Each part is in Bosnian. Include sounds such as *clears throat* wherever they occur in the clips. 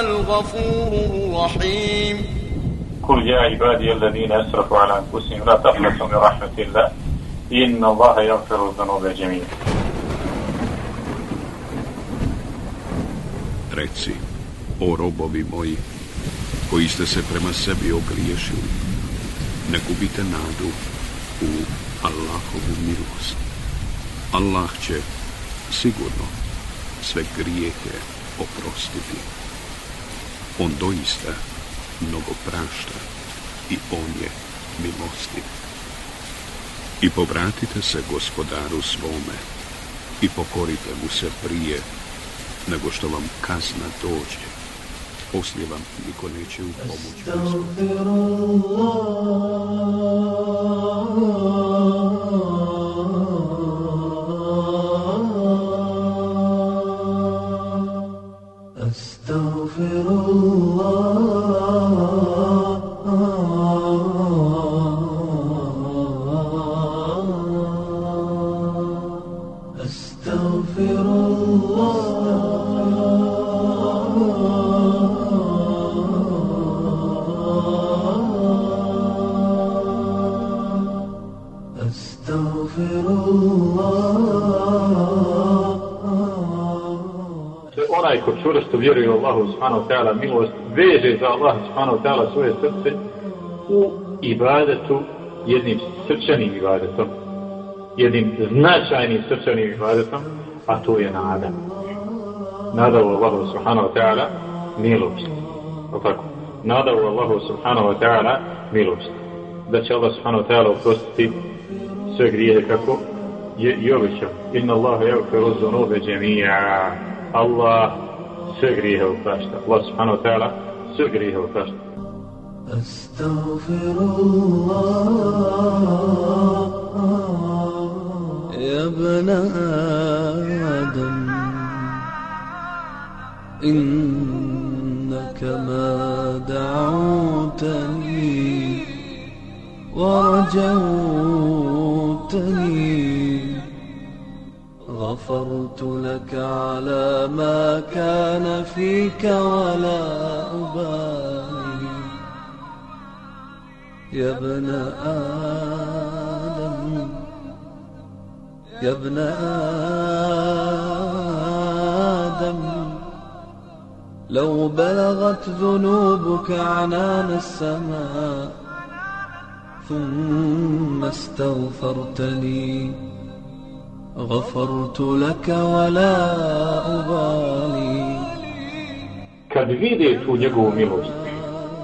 الغفور الرحيم قل يا عبادي الذين أسرفوا على أنفسهم لا تقنطوا من رحمة الله إن الله يغفر الذنوب جميعا Reci, o robovi moji, koji ste se prema sebi ogriješili, ne gubite nadu u Allahovu milost. Allah će sigurno sve grijehe oprostiti. On doista mnogo prašta i on je milostiv. I povratite se gospodaru svome i pokorite mu se prije nego što vam kazna dođe. Poslije vam niko neće u pomoć. Ko čvrsto vjeruje u Allahu subhanahu wa ta'ala milost, veže za Allah subhanahu wa ta'ala svoje srce u ibadetu jednim srčanim ibadetom, jednim značajnim srčanim ibadetom, a to je nada. Nada u Allahu subhanahu wa ta'ala milost. O tako? Nada u Allahu subhanahu wa ta'ala milost. Da će Allah subhanahu wa ta'ala oprostiti sve grijehe kako je i obećao. Inna Allaha yaghfiru dhunuba jami'a. Allah sve grijehe oprašta. Allah subhanahu wa ta'ala sve grijehe oprašta. الله يا ابن آدم إنك ما دعوتني ورجوتني غفرت لك على ما كان فيك ولا أبالي. يا ابن آدم يا ابن آدم لو بلغت ذنوبك عنان السماء ثم استغفرتني غفرت لك ولا أبالي Kad vide tu njegovu milost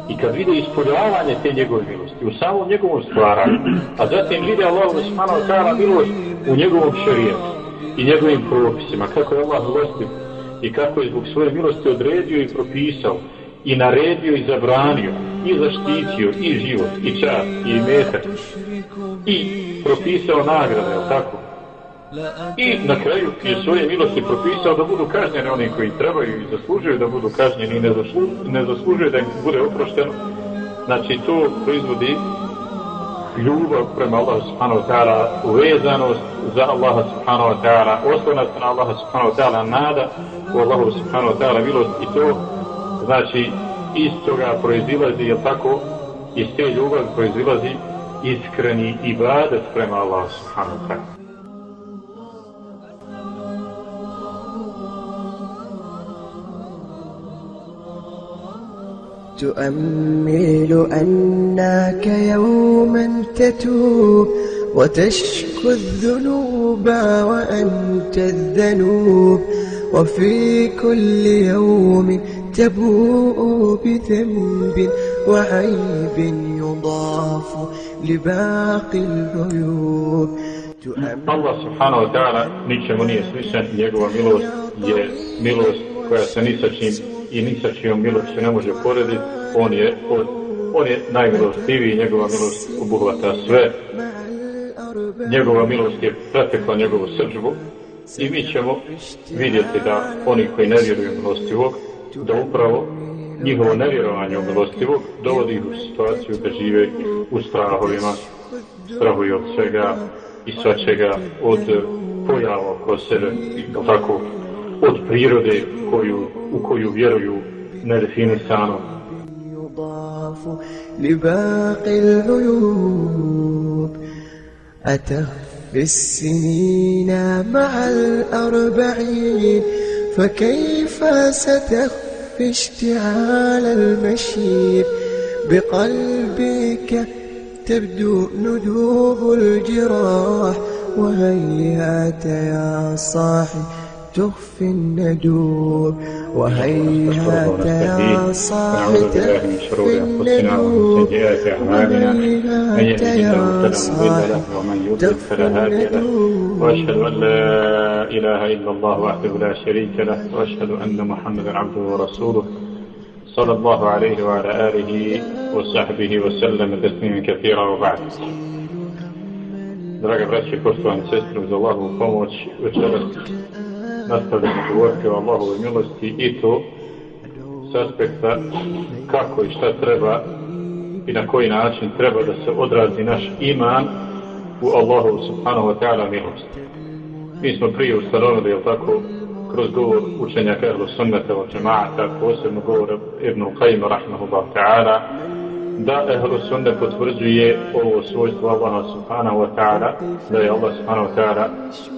i kad vide ispoljavanje te njegove milosti u samom njegovom stvaranju, a zatim vide Allah subhanahu wa ta'ala milost u njegovom šarijetu i njegovim propisima, kako je Allah milostiv i kako je zbog svoje milosti odredio i propisao i naredio i zabranio i zaštitio i život i čas i metak i propisao nagrade, je li tako? I na kraju je svoje milosti propisao da budu kažnjeni oni koji trebaju i zaslužuju da budu kažnjeni i ne, zaslu, ne zaslužuju da im bude oprošteno. Znači to proizvodi ljubav prema Allah subhanahu wa ta'ala, uvezanost za Allaha subhanahu wa ta'ala, oslonac na Allaha subhanahu wa ta'ala, nada u Allahu subhanahu wa ta'ala milost i to znači iz toga proizilazi, je tako, iz te ljubavi proizilazi iskreni ibadet prema Allah subhanahu wa ta'ala. تؤمل أنك يوما تتوب وتشكو الذنوب وأنت الذنوب وفي كل يوم تبوء بذنب وعيب يضاف لباقي العيوب. الله سبحانه وتعالى نيشه مو nije svišan njegova milost je milost i ni sa čijom milost se ne može porediti, on je, on, on je najmilostiviji, njegova milost obuhvata sve, njegova milost je pretekla njegovu srđbu i mi ćemo vidjeti da oni koji ne vjeruju milostivog, da upravo njihovo nevjerovanje u milostivog dovodi ih u situaciju da žive u strahovima, strahuju od svega i svačega, od pojava oko sebe, tako, od prirode koju, u koju vjeruju nedefinisano. لباقي العيوب أتخفي السنين مع الأربعين فكيف ستخفي اشتعال المشيب بقلبك تبدو ندوب الجراح وهيهات يا صاحي تخفي الندوب وهيهات يا صاحي تخفي الندوب وهيهات يا صاحي تخفي الندوب وأشهد أن لا إله إلا الله وحده لا شريك له. وأشهد أن محمدا عبده ورسوله صلى الله عليه وعلى آله وصحبه وسلم تسليما كثيرا وبعد. Draga braće, poštovani sestri, uz Allahovu pomoć, večeras nastavljamo govoriti o Allahove milosti i to s aspekta kako i šta treba i na koji način treba da se odrazi naš iman u Allahu subhanahu wa ta'ala milost. Mi smo prije ustanovili, jel tako, kroz govor učenja Kerlu Sunnata o džemaata, posebno govor Ibn Qajma, rahmahullahu ta'ala, da Ehlu Sunne potvrđuje ovo svojstvo Allaha subhanahu wa ta'ala, da je Allah subhanahu wa ta'ala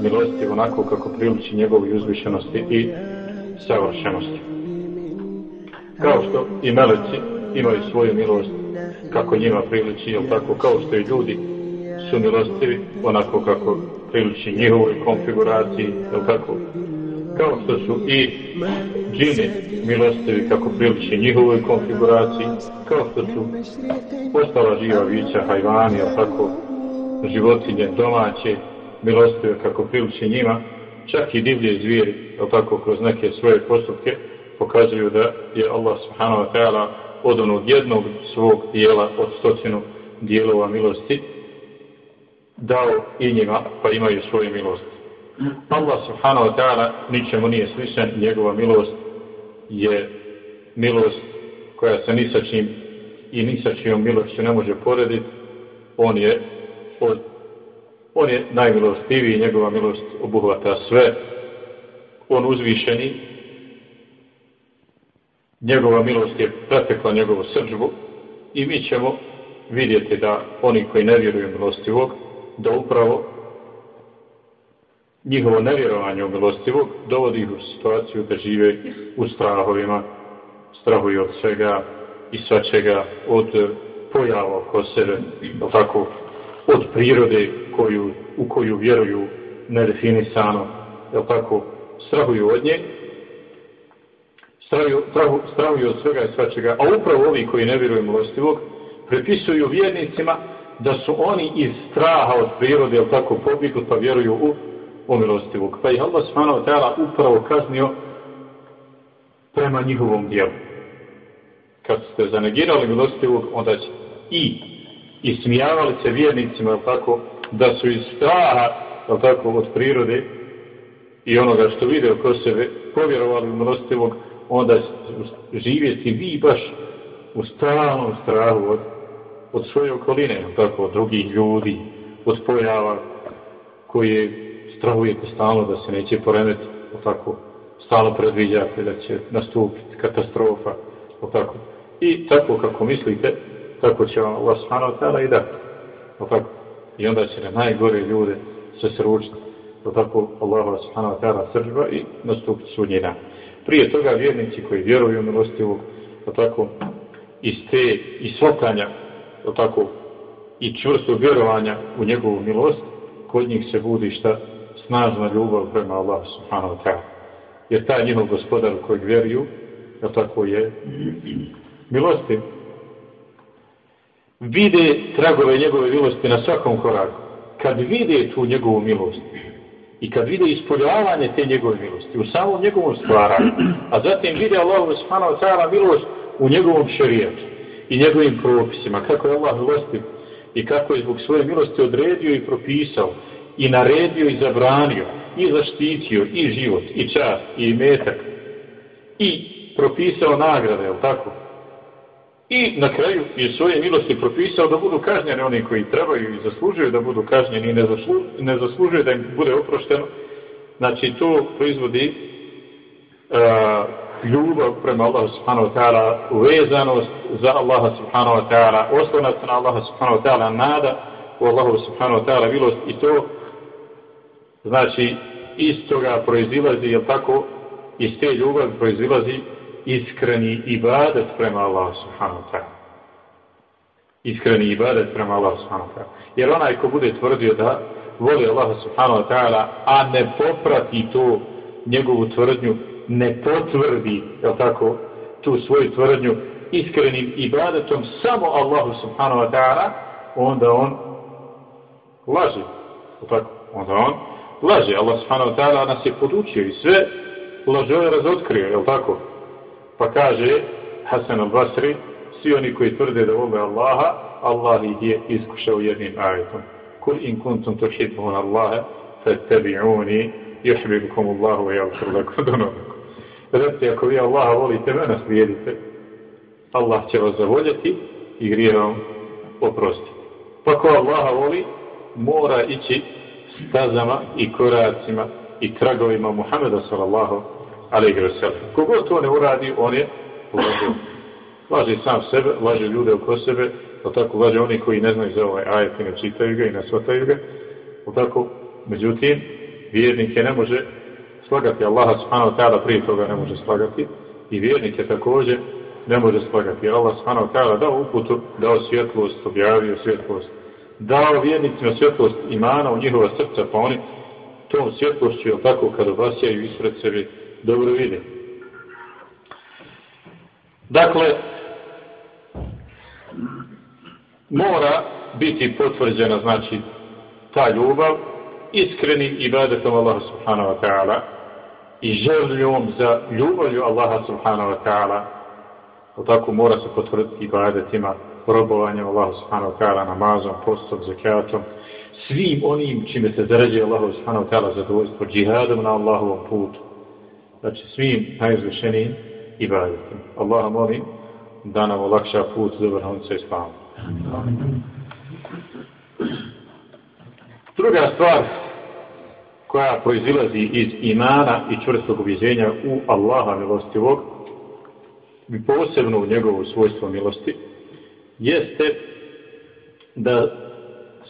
milostiv onako kako priliči njegovoj uzvišenosti i savršenosti. Kao što i meleci imaju svoju milost kako njima priliči, jel tako, kao što i ljudi su milostivi onako kako priliči njihovoj konfiguraciji, jel tako, kao što su i džini milostivi kako priliči njihovoj konfiguraciji, kao što su ostala živa vića, hajvani, ali tako životinje domaće milostive kako priliči njima, čak i divlje zvijeri, ali tako kroz neke svoje postupke, pokazuju da je Allah subhanahu wa ta'ala od onog jednog svog dijela od stotinu dijelova milosti dao i njima, pa imaju svoje milosti. Allah subhanahu wa ta'ala ničemu nije sličan njegova milost je milost koja se ni sa čim i ni sa čijom milošću ne može porediti on je od, on je najmilostiviji njegova milost obuhvata sve. On uzvišeni njegova milost je pretekla njegovu srđbu i mi ćemo vidjeti da oni koji ne vjeruju milostivog da upravo njihovo nevjerovanje u milostivog dovodi ih u situaciju da žive u strahovima, strahuju od svega i svačega, od pojava oko sebe, tako, od prirode koju, u koju vjeruju nedefinisano, jel tako, strahuju od nje, strahuju, strahu, strahuju od svega i svačega, a upravo ovi koji ne vjeruju milostivog, prepisuju vjernicima da su oni iz straha od prirode, jel tako, pobjegli pa vjeruju u omilostivog. Pa ih Allah subhanahu wa ta'ala upravo kaznio prema njihovom dijelu. Kad ste zanegirali milostivog, onda će i ismijavali se vjernicima, tako, da su iz straha, tako, od prirode i onoga što vide oko sebe, povjerovali u milostivog, onda živjeti vi baš u stalnom strahu od, od svoje okoline, tako, od drugih ljudi, od pojava koje strahujete stalno da se neće poremeti, o tako, stalno predviđate da će nastupiti katastrofa, o tako. I tako kako mislite, tako će vam Allah subhanahu ta'ala i dati. O tako. I onda će na najgore ljude se sručiti. O tako Allah subhanahu ta'ala sržba i nastupiti sudnji dan. Prije toga vjernici koji vjeruju u milostivog, o tako, iz te, iz svatanja, o tako, i čvrsto vjerovanja u njegovu milost, kod njih se budi šta snažna ljubav prema Allah subhanahu wa ta'ala. Jer taj njihov gospodar u kojeg vjeruju, je tako je, milosti, vide tragove njegove milosti na svakom koraku. Kad vide tu njegovu milost, I kad vide ispoljavanje te njegove milosti u samom njegovom stvaranju, a zatim vide Allah subhanahu wa ta'ala milost u njegovom šerijatu i njegovim propisima, kako je Allah milostiv i kako je zbog svoje milosti odredio i propisao i naredio i zabranio i zaštitio i život i čast i metak i propisao nagrade, je tako? I na kraju je svoje milosti propisao da budu kažnjeni oni koji trebaju i zaslužuju da budu kažnjeni i ne, zaslu, ne zaslužuju da im bude oprošteno. Znači to proizvodi uh, ljubav prema Allahu subhanahu wa ta'ala, uvezanost za Allaha subhanahu wa ta'ala, oslonac na Allaha subhanahu wa ta'ala, nada u Allahu subhanahu wa ta'ala milost i to znači iz toga proizilazi, jel tako, iz te ljubavi proizilazi iskreni ibadet prema Allah subhanahu wa ta'ala. Iskreni ibadet prema Allah subhanahu wa ta'ala. Jer onaj ko bude tvrdio da voli Allah subhanahu wa ta'ala, a ne poprati to njegovu tvrdnju, ne potvrdi, jel tako, tu svoju tvrdnju iskrenim ibadetom samo Allahu subhanahu wa ta'ala, onda on laži. Tako, onda on laže. Allah subhanahu wa ta'ala nas je podučio i sve lažove razotkrio, jel tako? Pa kaže Hasan al-Basri, svi oni koji tvrde da vole Allaha, Allah ih je iskušao jednim ajetom. Kul in kuntum tuhibbun Allaha, fattabi'uni, yuhibbukum Allahu wa yaghfir lakum dhunubakum. Recite, ako vi Allaha volite, mene slijedite. Allah će vas zavoljeti i grije vam oprostiti. Pa ko Allaha voli, mora ići stazama i koracima i tragovima Muhammeda sallallahu alaihi wa sallam. Kogod to ne uradi, on je lažio. Laži sam sebe, laži ljude oko sebe, ali tako laži oni koji ne znaju za ovaj ajet i ne čitaju ga i ne shvataju ga. Ali tako, međutim, vjernik je ne može slagati Allaha subhanahu wa ta'ala prije toga ne može slagati i vjernik je također ne može slagati. Allah subhanahu wa ta'ala dao uputu, dao svjetlost, objavio svjetlost, dao vjernicima svjetlost imana u njihova srca, pa oni tom svjetlošću, jel tako, kada vasjaju ispred sebe, dobro vide. Dakle, mora biti potvrđena, znači, ta ljubav, iskreni ibadetom Allaha subhanahu wa ta'ala i željom za ljubavlju Allaha subhanahu wa ta'ala, tako mora se potvrditi ibadetima, robovanjem Allahu subhanahu wa ta'ala, namazom, postom, zakatom, svim onim čime se zarađuje Allahu subhanahu wa ta'ala zadovoljstvo, džihadom na Allahovom putu znači svim najizvršenijim ibadetima. Allah molim da nam olakša put do vrhunca i spavu. Druga stvar koja proizilazi iz imana i čvrstog ubjeđenja u Allaha milostivog i posebno u njegovu svojstvo milosti jeste da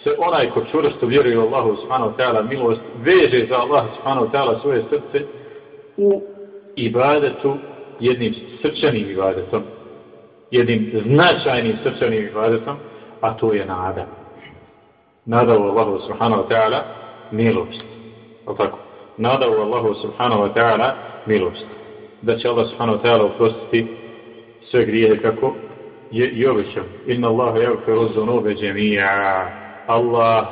se onaj ko čvrsto vjeruje u Allahu subhanahu ta'ala milost veže za Allahu subhanahu ta'ala svoje srce u ibadetu jednim srčanim ibadetom, jednim značajnim srčanim ibadetom, a to je nada. Nada u Allahu subhanahu wa ta'ala milost. O tako? Nada u Allahu subhanahu wa ta'ala milost. Da će Allah subhanahu wa ta'ala oprostiti sve grijehe kako je i obećao. Inna Allahu yaghfiru dhunuba džemija. Allah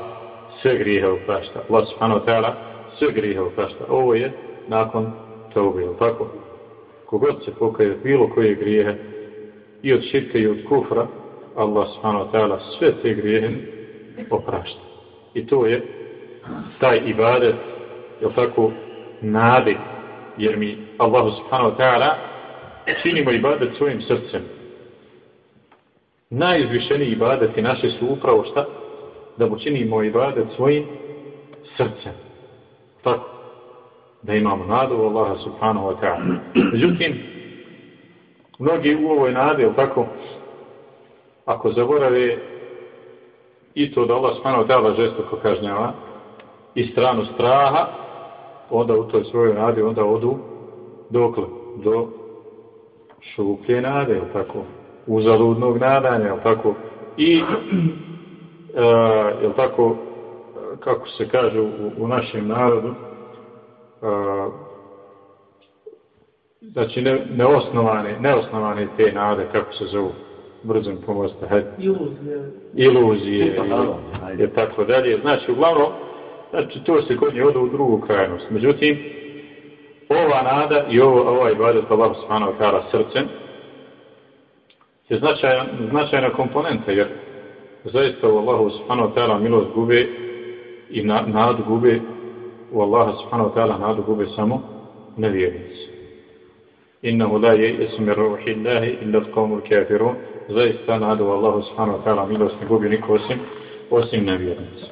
sve grijehe oprašta. Allah subhanahu wa ta'ala sve grijehe oprašta. Ovo je nakon taubi, je tako? Kogod se pokaje bilo koje grijehe i od širke i od kufra, Allah subhanahu wa ta'ala sve te grijehe oprašta. I to je taj ibadet, je tako, nade, jer mi Allah subhanahu wa ta'ala činimo ibadet svojim srcem. Najizvišeniji ibadeti naše su upravo šta? Da mu činimo ibadet svojim srcem. Tako da imamo nadu u Allaha subhanahu wa ta'ala. Međutim, mnogi u ovoj nade, tako, ako zaborave i to da Allah subhanahu wa ta'ala žestoko kažnjava i stranu straha, onda u toj svojoj nadi, onda odu dokle? Do šuplje nade, tako, uzaludnog nadanja, tako, i, uh, *clears throat* jel tako, kako se kaže u, u našem narodu, znači ne, neosnovane, neosnovane te nade, kako se zovu, brzom pomosta, hajde. Iluzije. Iluzije, je tako dalje. Znači, uglavnom, znači to se kod nje odu u drugu krajnost. Međutim, ova nada i ovo, ovaj ibadet Allah subhanahu wa ta'ala srcem je značajan, značajna komponenta, jer zaista u Allahu subhanahu wa ta'ala milost gube i na, nadu gube u Allaha subhanahu wa ta'ala nadu gube samo nevjernici. Innahu la je ismi ruhi Allahi illa t'komu kafirun zaista nadu u Allahu subhanahu wa ta'ala milost ne gubi niko osim, osim nevjernici.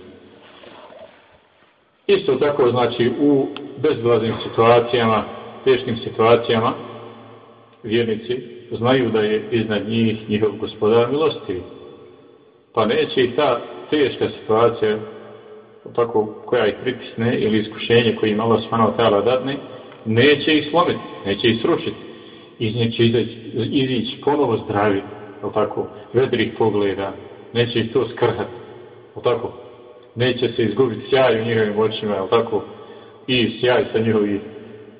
Isto tako znači u bezblaznim situacijama, teškim situacijama, vjernici znaju da je iznad njih njihov gospodar milosti. Pa neće i ta teška situacija tako koja ih pritisne ili iskušenje koje im Allah subhanahu ta'ala dadne, neće ih slomiti, neće ih srušiti. Iz nje će izići ponovo zdravi, tako, vedrih pogleda, neće ih to skrhati, tako, neće se izgubiti sjaj u njihovim očima, jel tako, i sjaj sa njihovih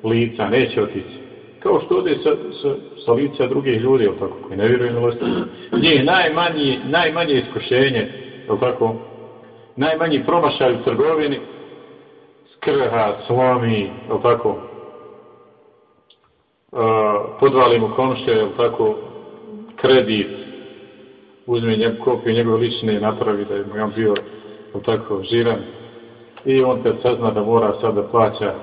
lica, neće otići. Kao što ode sa, sa, sa lica drugih ljudi, jel tako, koji ne vjeruju milosti. Nije najmanji, najmanje iskušenje, jel tako, najmanji promašaj u trgovini, skrha, slomi, jel tako, uh, podvali mu komše, jel tako, kredit, uzme njeg, kopiju njegove lične napravi da je mu on bio tako žiran. I on kad sazna da mora sad da plaća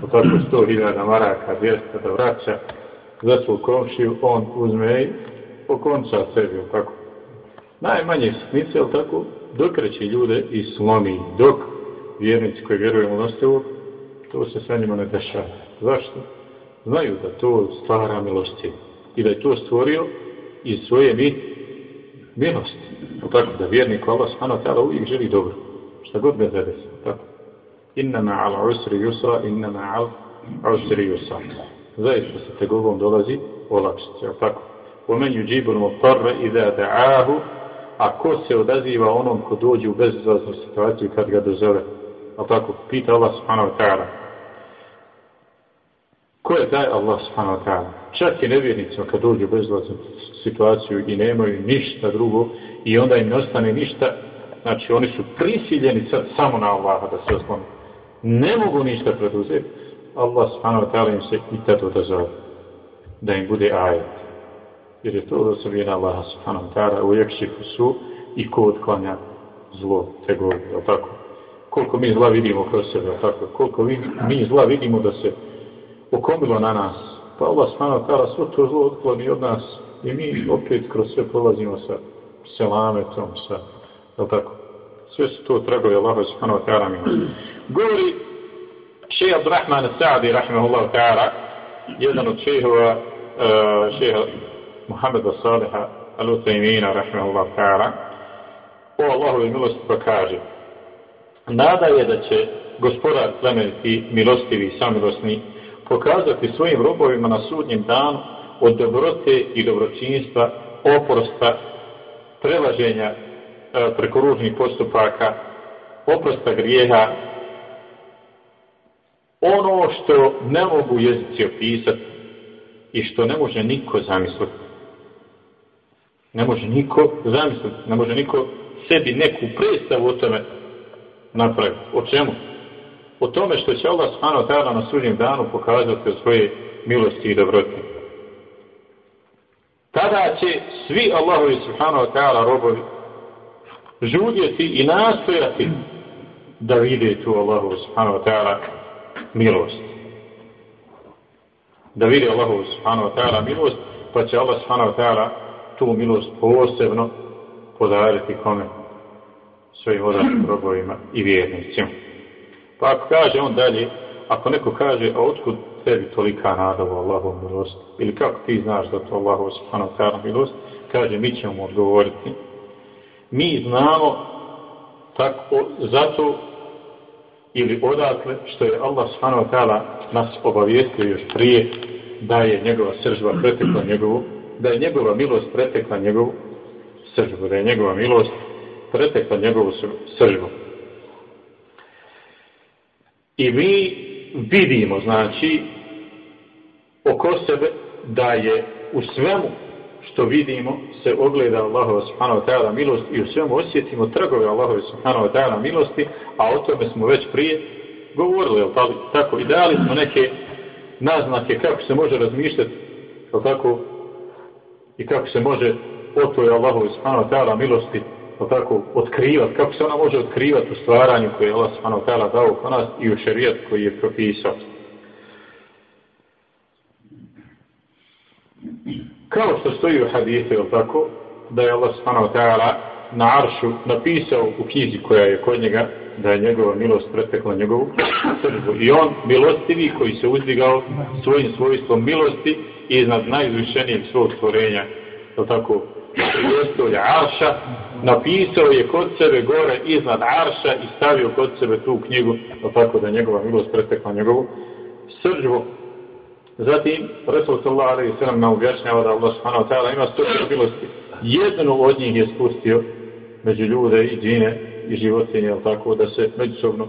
tako 100.000 maraka, 200 da vraća za svog komšiju, on uzme i okonča sebi, tako. Najmanje sitnice, ali tako, dokreći ljude i slomi, dok vjernici koji vjeruju u nostevu, to se sa njima ne dešava. Zašto? Znaju da to stvara milosti i da je to stvorio iz svoje mi milosti. Tako da vjernik Allah s.a. uvijek želi dobro. Šta god ga zadesi innama Inna ma'al usri yusra, inna ma'al usri yusra. Zaista se tegobom dolazi olakšice. Tako. Omen yuđibu mutarra idha da'ahu, a ko se odaziva onom ko dođe u bezizlaznu situaciju kad ga dozove. A tako, pita Allah subhanahu wa ta'ala. Ko je taj Allah subhanahu wa ta'ala? Čak i nevjernicima kad dođu u bezizlaznu situaciju i nemaju ništa drugo i onda im ne ostane ništa, znači oni su prisiljeni sad samo na Allaha da se oslonu. Ne mogu ništa preduzeti. Allah subhanahu wa ta'ala im se i tad odazove da im bude ajet. Jer je to osobina Allaha subhanahu wa ta'ala u jakšifu su i ko odklanja zlo te govori, tako? Koliko mi zla vidimo kroz sebe, tako? Koliko mi, mi zla vidimo da se okomilo na nas. Pa Allah subhanahu wa ta'ala svo to zlo otkloni od nas i mi opet kroz sve prolazimo sa selametom, sa, je tako? Sve su to tragovi Allaha subhanahu wa ta'ala milosti. Govori šeha Abdurrahman Sa'di, rahimahullah ta'ala, jedan od šehova, uh, šeha Muhammeda Saliha, al-Utaymina, rahimahullah ta'ala, o Allahove milosti pa kaže, nada je da će gospodar plemeniti, milostivi, i samilosni, pokazati svojim robovima na sudnjem danu od dobrote i dobročinstva, oprosta, prelaženja E, preko ružnih postupaka, oprosta grijeha, ono što ne mogu jezici opisati i što ne može niko zamisliti. Ne može niko zamisliti, ne može niko sebi neku predstavu o tome napraviti. O čemu? o tome što će Allah subhanahu wa ta'ala na sudnjem danu pokazati o svoje milosti i dobroti. Tada će svi Allahovi subhanahu wa ta'ala robovi žudjeti i nastojati da vide tu Allahu subhanahu wa ta'ala milost. Da vide Allahu subhanahu wa ta'ala milost, pa će Allah subhanahu wa ta'ala tu milost posebno podariti kome svojim odanim robovima i vjernicima. Pa ako kaže on dalje, ako neko kaže, a otkud tebi tolika nada u Allahu milost, ili kako ti znaš da to Allahu subhanahu wa ta'ala milost, kaže, mi ćemo mu odgovoriti. Mi znamo tako, zato ili odakle, što je Allah subhanahu wa ta'ala nas obavijestio još prije, da je njegova sržba pretekla njegovu, da je njegova milost pretekla njegovu sržbu, da je njegova milost pretekla njegovu sržbu. I mi vidimo, znači, oko sebe da je u svemu što vidimo se ogleda Allahova subhanahu wa ta'ala milost i u svemu osjetimo trgove Allahove subhanahu wa ta'ala milosti, a o tome smo već prije govorili, jel tako, i dali smo neke naznake kako se može razmišljati, jel tako, i kako se može o toj Allahove subhanahu wa ta'ala milosti, jel tako, otkrivat, kako se ona može otkrivati u stvaranju koje je Allah subhanahu wa ta'ala dao kod nas i u šerijat koji je propisao. Kao što stoji u hadithu, je tako, da je Allah subhanahu wa ta'ala na aršu napisao u knjizi koja je kod njega, da je njegova milost pretekla njegovu srđbu. I on, milostivi koji se uzdigao svojim svojstvom milosti iznad najzvišenijeg svog stvorenja, je tako, prijestolja arša, napisao je kod sebe gore iznad arša i stavio kod sebe tu knjigu, je tako da njegova milost pretekla njegovu srđbu. Zatim, Resul sallallahu alaihi sallam nam objašnjava da Allah subhanahu wa ta'ala ima stotinu milosti. Jednu od njih je spustio među ljude i džine i životinje, tako da se međusobno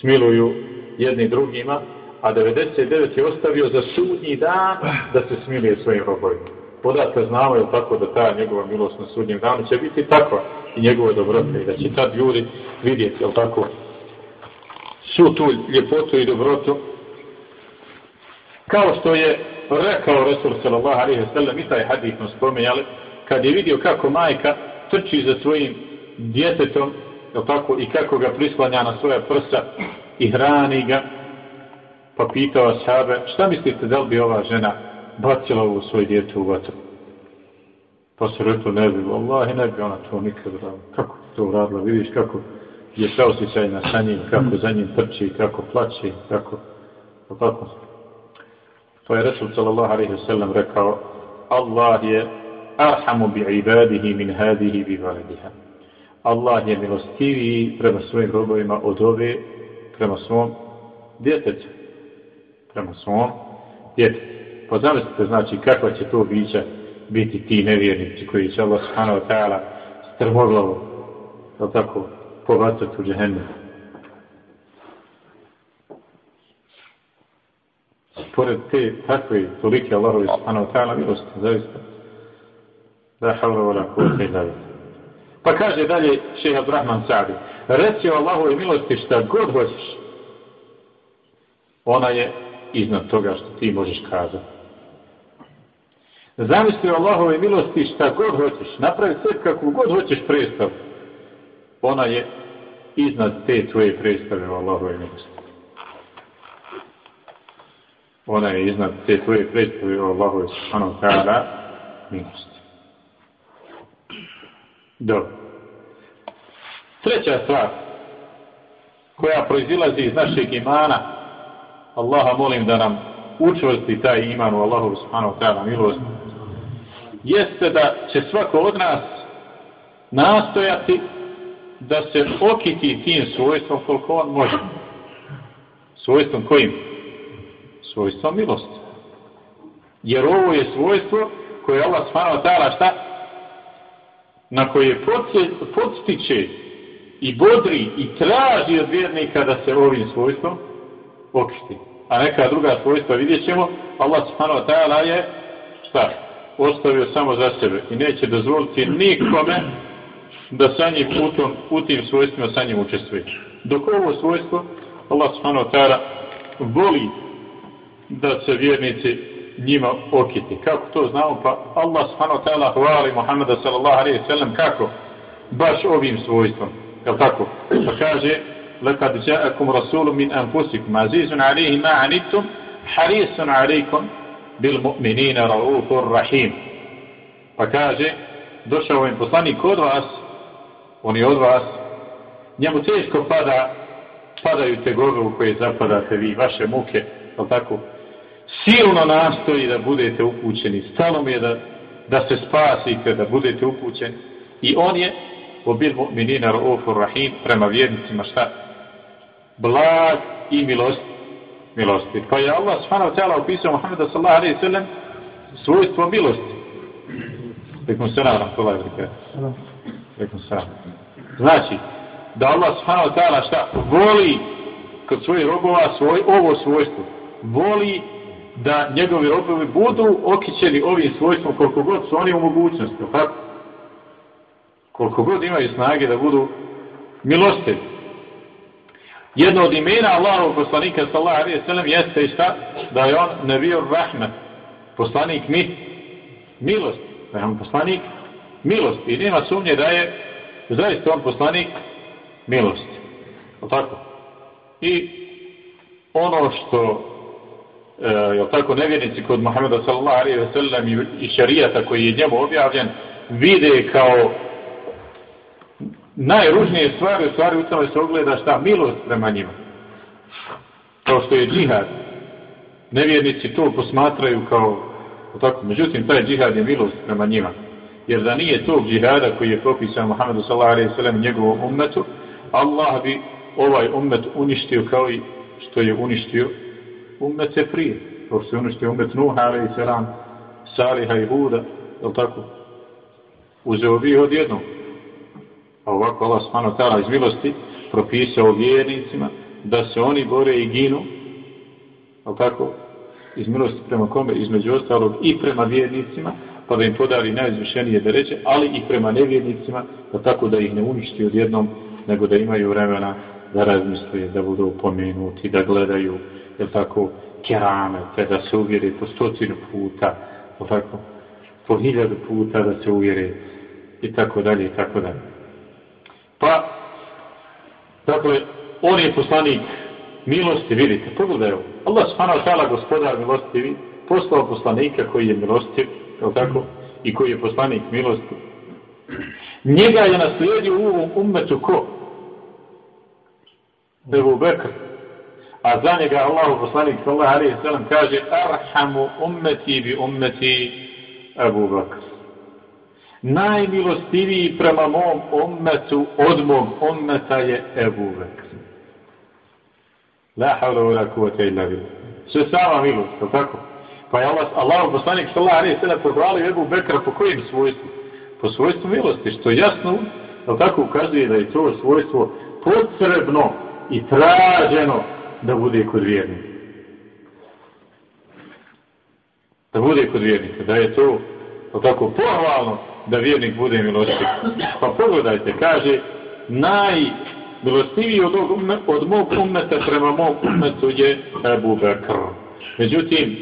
smiluju jedni drugima, a 99 je ostavio za sudnji dan da se smiluje svojim robovima. Podatka znamo je tako da ta njegova milost na sudnjem danu će biti takva i njegove dobrote i da će tad ljudi vidjeti, je tako, svu tu ljepotu i dobrotu kao što je rekao Resul sallallahu alaihi wa sallam i taj hadith smo spomenjali kad je vidio kako majka trči za svojim djetetom tako, i kako ga prisklanja na svoja prsa i hrani ga pa pitao sahabe šta mislite da li bi ova žena bacila ovu svoj djetu u vatru? Pa se rekao ne bi Allah ne bi ona to nikad radila. Kako to uradila vidiš kako je sve osjećajna sa njim kako za njim trči kako plaće kako tako? To je Resul sallallahu alaihi wasallam rekao Allah je arhamu bi ibadihi min hadihi bi validiha. Allah je milostiviji prema svojim robovima od ove prema svom djetetu. Prema svom djetetu. Pa zamislite znači kakva će to bića biti ti nevjernici koji će Allah subhanahu wa ta'ala strmoglavo tako povacati u džehennem. Pored te takve tolike Allahove subhanahu wa ta'ala milosti, zaista. Da havla vola kuvata i. Pa kaže dalje šeha Brahman Sa'di, reci o Allahove milosti šta god hoćeš, ona je iznad toga što ti možeš kazati. Zamisli o Allahove milosti šta god hoćeš, napravi sve kako god hoćeš predstav, ona je iznad te tvoje predstave o Allahove milosti ona je iznad te tvoje predstave o Allahu je subhanahu ta'ala milosti. Dobro. Treća stvar koja proizilazi iz našeg imana Allaha molim da nam učvrsti taj iman u Allahu subhanahu ta'ala milost jeste da će svako od nas nastojati da se okiti tim svojstvom koliko on može. Svojstvom kojim? Svojstva milosti. Jer ovo je svojstvo koje Allah smano tala šta? Na koje podstiče i bodri i traži od vjernika da se ovim svojstvom pokriti. A neka druga svojstva vidjet ćemo, Allah subhanahu wa ta'ala je šta? Ostavio samo za sebe i neće dozvoliti nikome da sa njim putom, u tim svojstvima sa njim učestvuje. Dok ovo svojstvo Allah subhanahu wa ta'ala voli da se vjernici njima okiti. Kako to znamo? Pa Allah subhanahu wa ta'ala hvali Muhammeda sallallahu alaihi sallam kako? Baš ovim svojstvom. Je tako? Pa kaže لَكَدْ جَاءَكُمْ رَسُولٌ مِنْ أَنْفُسِكُمْ عَزِيزٌ عَلَيْهِ مَا عَنِتُمْ حَرِيسٌ عَلَيْكُمْ بِالْمُؤْمِنِينَ رَعُوفُ الرَّحِيمُ Pa kaže, došao ovim poslanik od vas, oni od vas, njemu teško pada, padaju te gore u koje zapadate vi, vaše muke, je tako? Silno nastoji da budete upućeni. Stalo mi je da, da se spasite, da budete upućeni. I on je, obil mu'minina ra'ufur rahim, prema vjernicima šta? Blag i milost, milosti. Pa je Allah subhanahu wa ta'ala opisao Muhammeda sallahu alaihi sallam svojstvo milosti. Rekom se nam, rahmatullahi wa Rekom se nam. Znači, da Allah subhanahu wa ta'ala šta? Voli kod svojih robova svoj, ovo svojstvo. Voli da njegovi robovi budu okićeni ovim svojstvom koliko god su oni u mogućnosti, tako? Koliko god imaju snage da budu milostivi. Jedno od imena Allahovog poslanika sallallahu alejhi ve sellem jeste i šta? Da je on nebio rahmet, poslanik mi milost, da je on poslanik milost i nema sumnje da je zaista on poslanik milost. O tako? I ono što e, jel tako nevjernici kod Muhammeda sallallahu alaihi ve sellem i, i šarijata koji je njemu objavljen vide kao najružnije stvari, u stvari u tome se ogleda šta milost prema njima. Kao što je džihad. Nevjernici to posmatraju kao tako. Međutim, taj džihad je milost prema njima. Jer da nije tog džihada koji je propisan Muhammedu sallallahu alaihi sallam njegovom ummetu, Allah bi ovaj ummet uništio kao i što je uništio ummete prije. Kao što je ono umet Nuha, ali i sallam, Saliha i Huda, je tako? Uzeo bi odjednom. A ovako Allah smano tala iz milosti propisao vjernicima da se oni bore i ginu, je tako, iz milosti prema kome, između ostalog i prema vjernicima, pa da im podari najizvišenije da reće, ali i prema nevjernicima, da tako da ih ne uništi odjednom, nego da imaju vremena da razmisluje, da budu pomenuti, da gledaju, je tako, kerame, te da se uvjeri po stotinu puta, je tako, po hiljadu puta da se uvjeri, i tako dalje, i tako dalje. Pa, dakle, on je poslanik milosti, vidite, pogledaj ovo. Allah subhanahu wa ta'ala gospodar milostivi, poslao poslanika koji je milostiv, je tako, i koji je poslanik milosti. Njega je naslijedio u ovom ummetu ko? Ebu Bekr. A za njega Allah poslanik sallallahu alaihi sallam kaže Arhamu ummeti bi ummeti Abu Bakr. najmilostiviji prema mom ummetu od mog ummeta je Ebu Bakr. La havla ula kuvata illa billah. Sve sama milost, je tako? Pa je Allah, Allah poslanik sallallahu alaihi sallam pohvalio Ebu Bekra po kojim svojstvu? Po svojstvu milosti, što jasno, je tako ukazuje da je to svojstvo potrebno i traženo da bude kod vjernika. Da bude kod vjernika, da je to, tako, pohvalno da vjernik bude milostiv. Pa pogledajte, kaže, najmilostiviji od, od mog umeta prema mog umetu je Ebu Bekr. Međutim,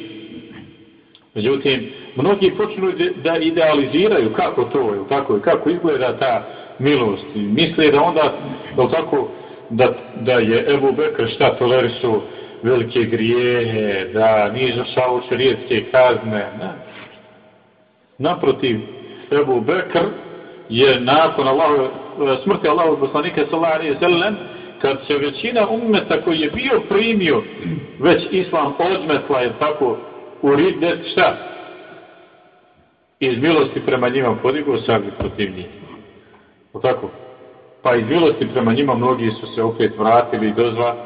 međutim, mnogi počnu da idealiziraju kako to je, tako je, kako izgleda ta milost. I misle da onda, da tako, da, da je Ebu Bekr šta tolerisu velike grijehe, da nije zašao šrijetske kazne. Ne. Naprotiv, Ebu Bekr je nakon Allahu, e, smrti Allahu poslanika sallallahu alaihi sallam kad se većina ummeta koji je bio primio već islam odmetla je tako u ridet šta? Iz milosti prema njima podigao sabi protiv njih. O tako? Pa iz milosti prema njima mnogi su se opet vratili i dozva,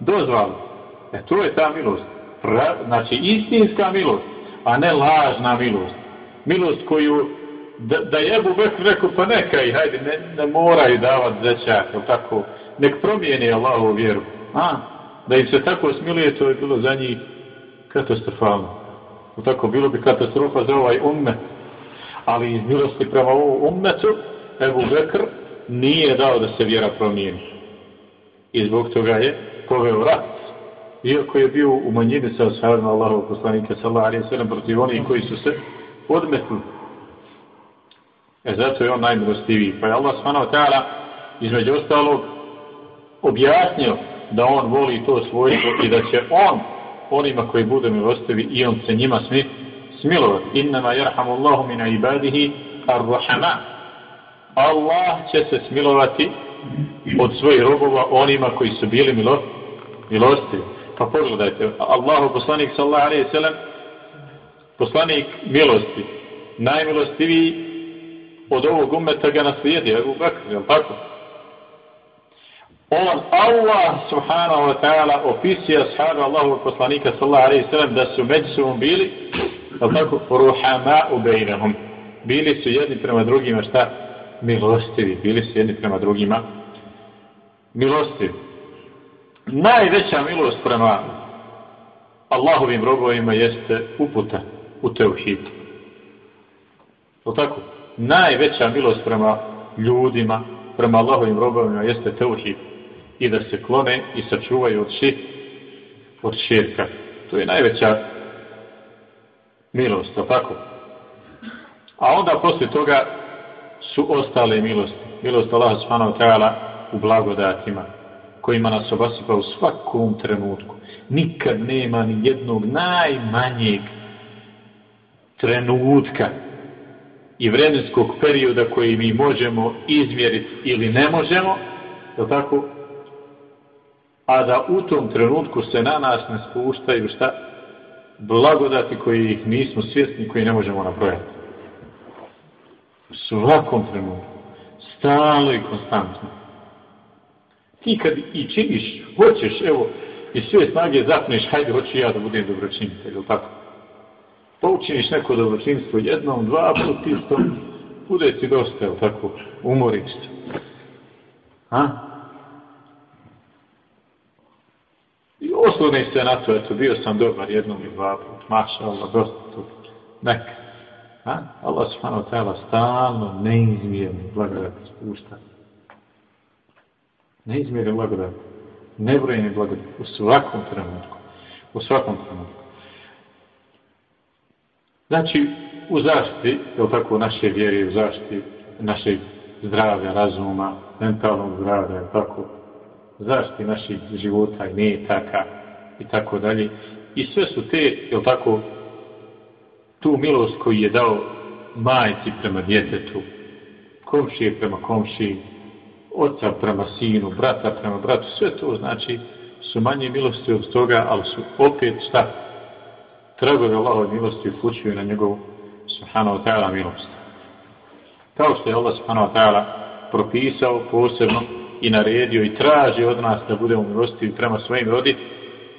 dozvali. E to je ta milost. Pra, znači istinska milost, a ne lažna milost. Milost koju da, da je Ebu Bekr rekao, pa neka i hajde, ne, ne moraju davati zećak, tako, nek promijeni Allahovu vjeru. A, da im se tako smiluje, to je bilo za njih katastrofalno. O tako, bilo bi katastrofa za ovaj ummet. Ali iz milosti prema ovom ummetu, Ebu Bekr nije dao da se vjera promijeni. I zbog toga je poveo rat. Iako je bio u manjini sa sahabima Allahov poslanika sallallahu alaihi sallam protiv onih koji su se odmetili E zato je on najmilostiviji. Pa je Allah subhanahu ta'ala između ostalog objasnio da on voli to svojstvo i da će on onima koji bude milostivi i on se njima smi, smilovati. Innama jarhamu Allahu min ibadihi ar-rahama. Allah će se smilovati od svojih robova onima koji su bili milo, milosti. Pa pogledajte, Allahu poslanik sallallahu alaihi sallam poslanik milosti najmilostiviji od ovog umeta ga naslijedi, Ebu Bakr, je tako? On, Allah subhanahu wa ta'ala, opisuje ashabi Allahu poslanika sallallahu alaihi sallam da su međusobom bili, je tako? Ruhama u bejnehum. Bili su jedni prema drugima, šta? Milostivi. Bili su jedni prema drugima. Milostivi. Najveća milost prema Allahovim robovima jeste uputa u teuhidu. To tako? Najveća milost prema ljudima, prema Allahovim robovima jeste teuhid. I da se klone i sačuvaju od šir, Od širka. To je najveća milost, to tako? A onda poslije toga su ostale milosti. Milost Allaha subhanahu wa ta'ala u blagodatima kojima nas obasipa u svakom trenutku. Nikad nema ni jednog najmanjeg trenutka i vremenskog perioda koji mi možemo izmjeriti ili ne možemo, je tako? A da u tom trenutku se na nas ne spuštaju šta? Blagodati koji ih nismo svjesni, koji ne možemo nabrojati. Svakom trenutku. Stalo i konstantno. Ti kad i činiš, hoćeš, evo, i sve snage zapneš, hajde, hoću ja da budem dobročinitelj, ili tako? Pa učiniš neko dobročinstvo jednom, dva put isto, bude ti dosta, ili tako, umoriš se. A? I osloniš se na to, eto, bio sam dobar jednom i dva put, maša Allah, dosta to, neka. Ha? Allah subhanahu wa ta'ala stalno, neizmjerni blagodat spušta. Neizmjerni blagodat. Nebrojeni blagodat. U svakom trenutku. U svakom trenutku. Znači, u zaštiti, je li tako, naše vjere, u zaštiti našeg zdravlja, razuma, mentalnog zdravlja, je tako, zaštiti naših života i metaka i tako dalje. I sve su te, je li tako, tu milost koju je dao majci prema djetetu, komšije prema komšiji, oca prema sinu, brata prema bratu, sve to znači su manje milosti od toga, ali su opet šta? Tragovi Allahove milosti upućuju na njegovu subhanahu wa ta'ala milost. Kao što je Allah subhanahu wa ta'ala propisao posebno i naredio i traži od nas da budemo milostivi prema svojim roditeljima,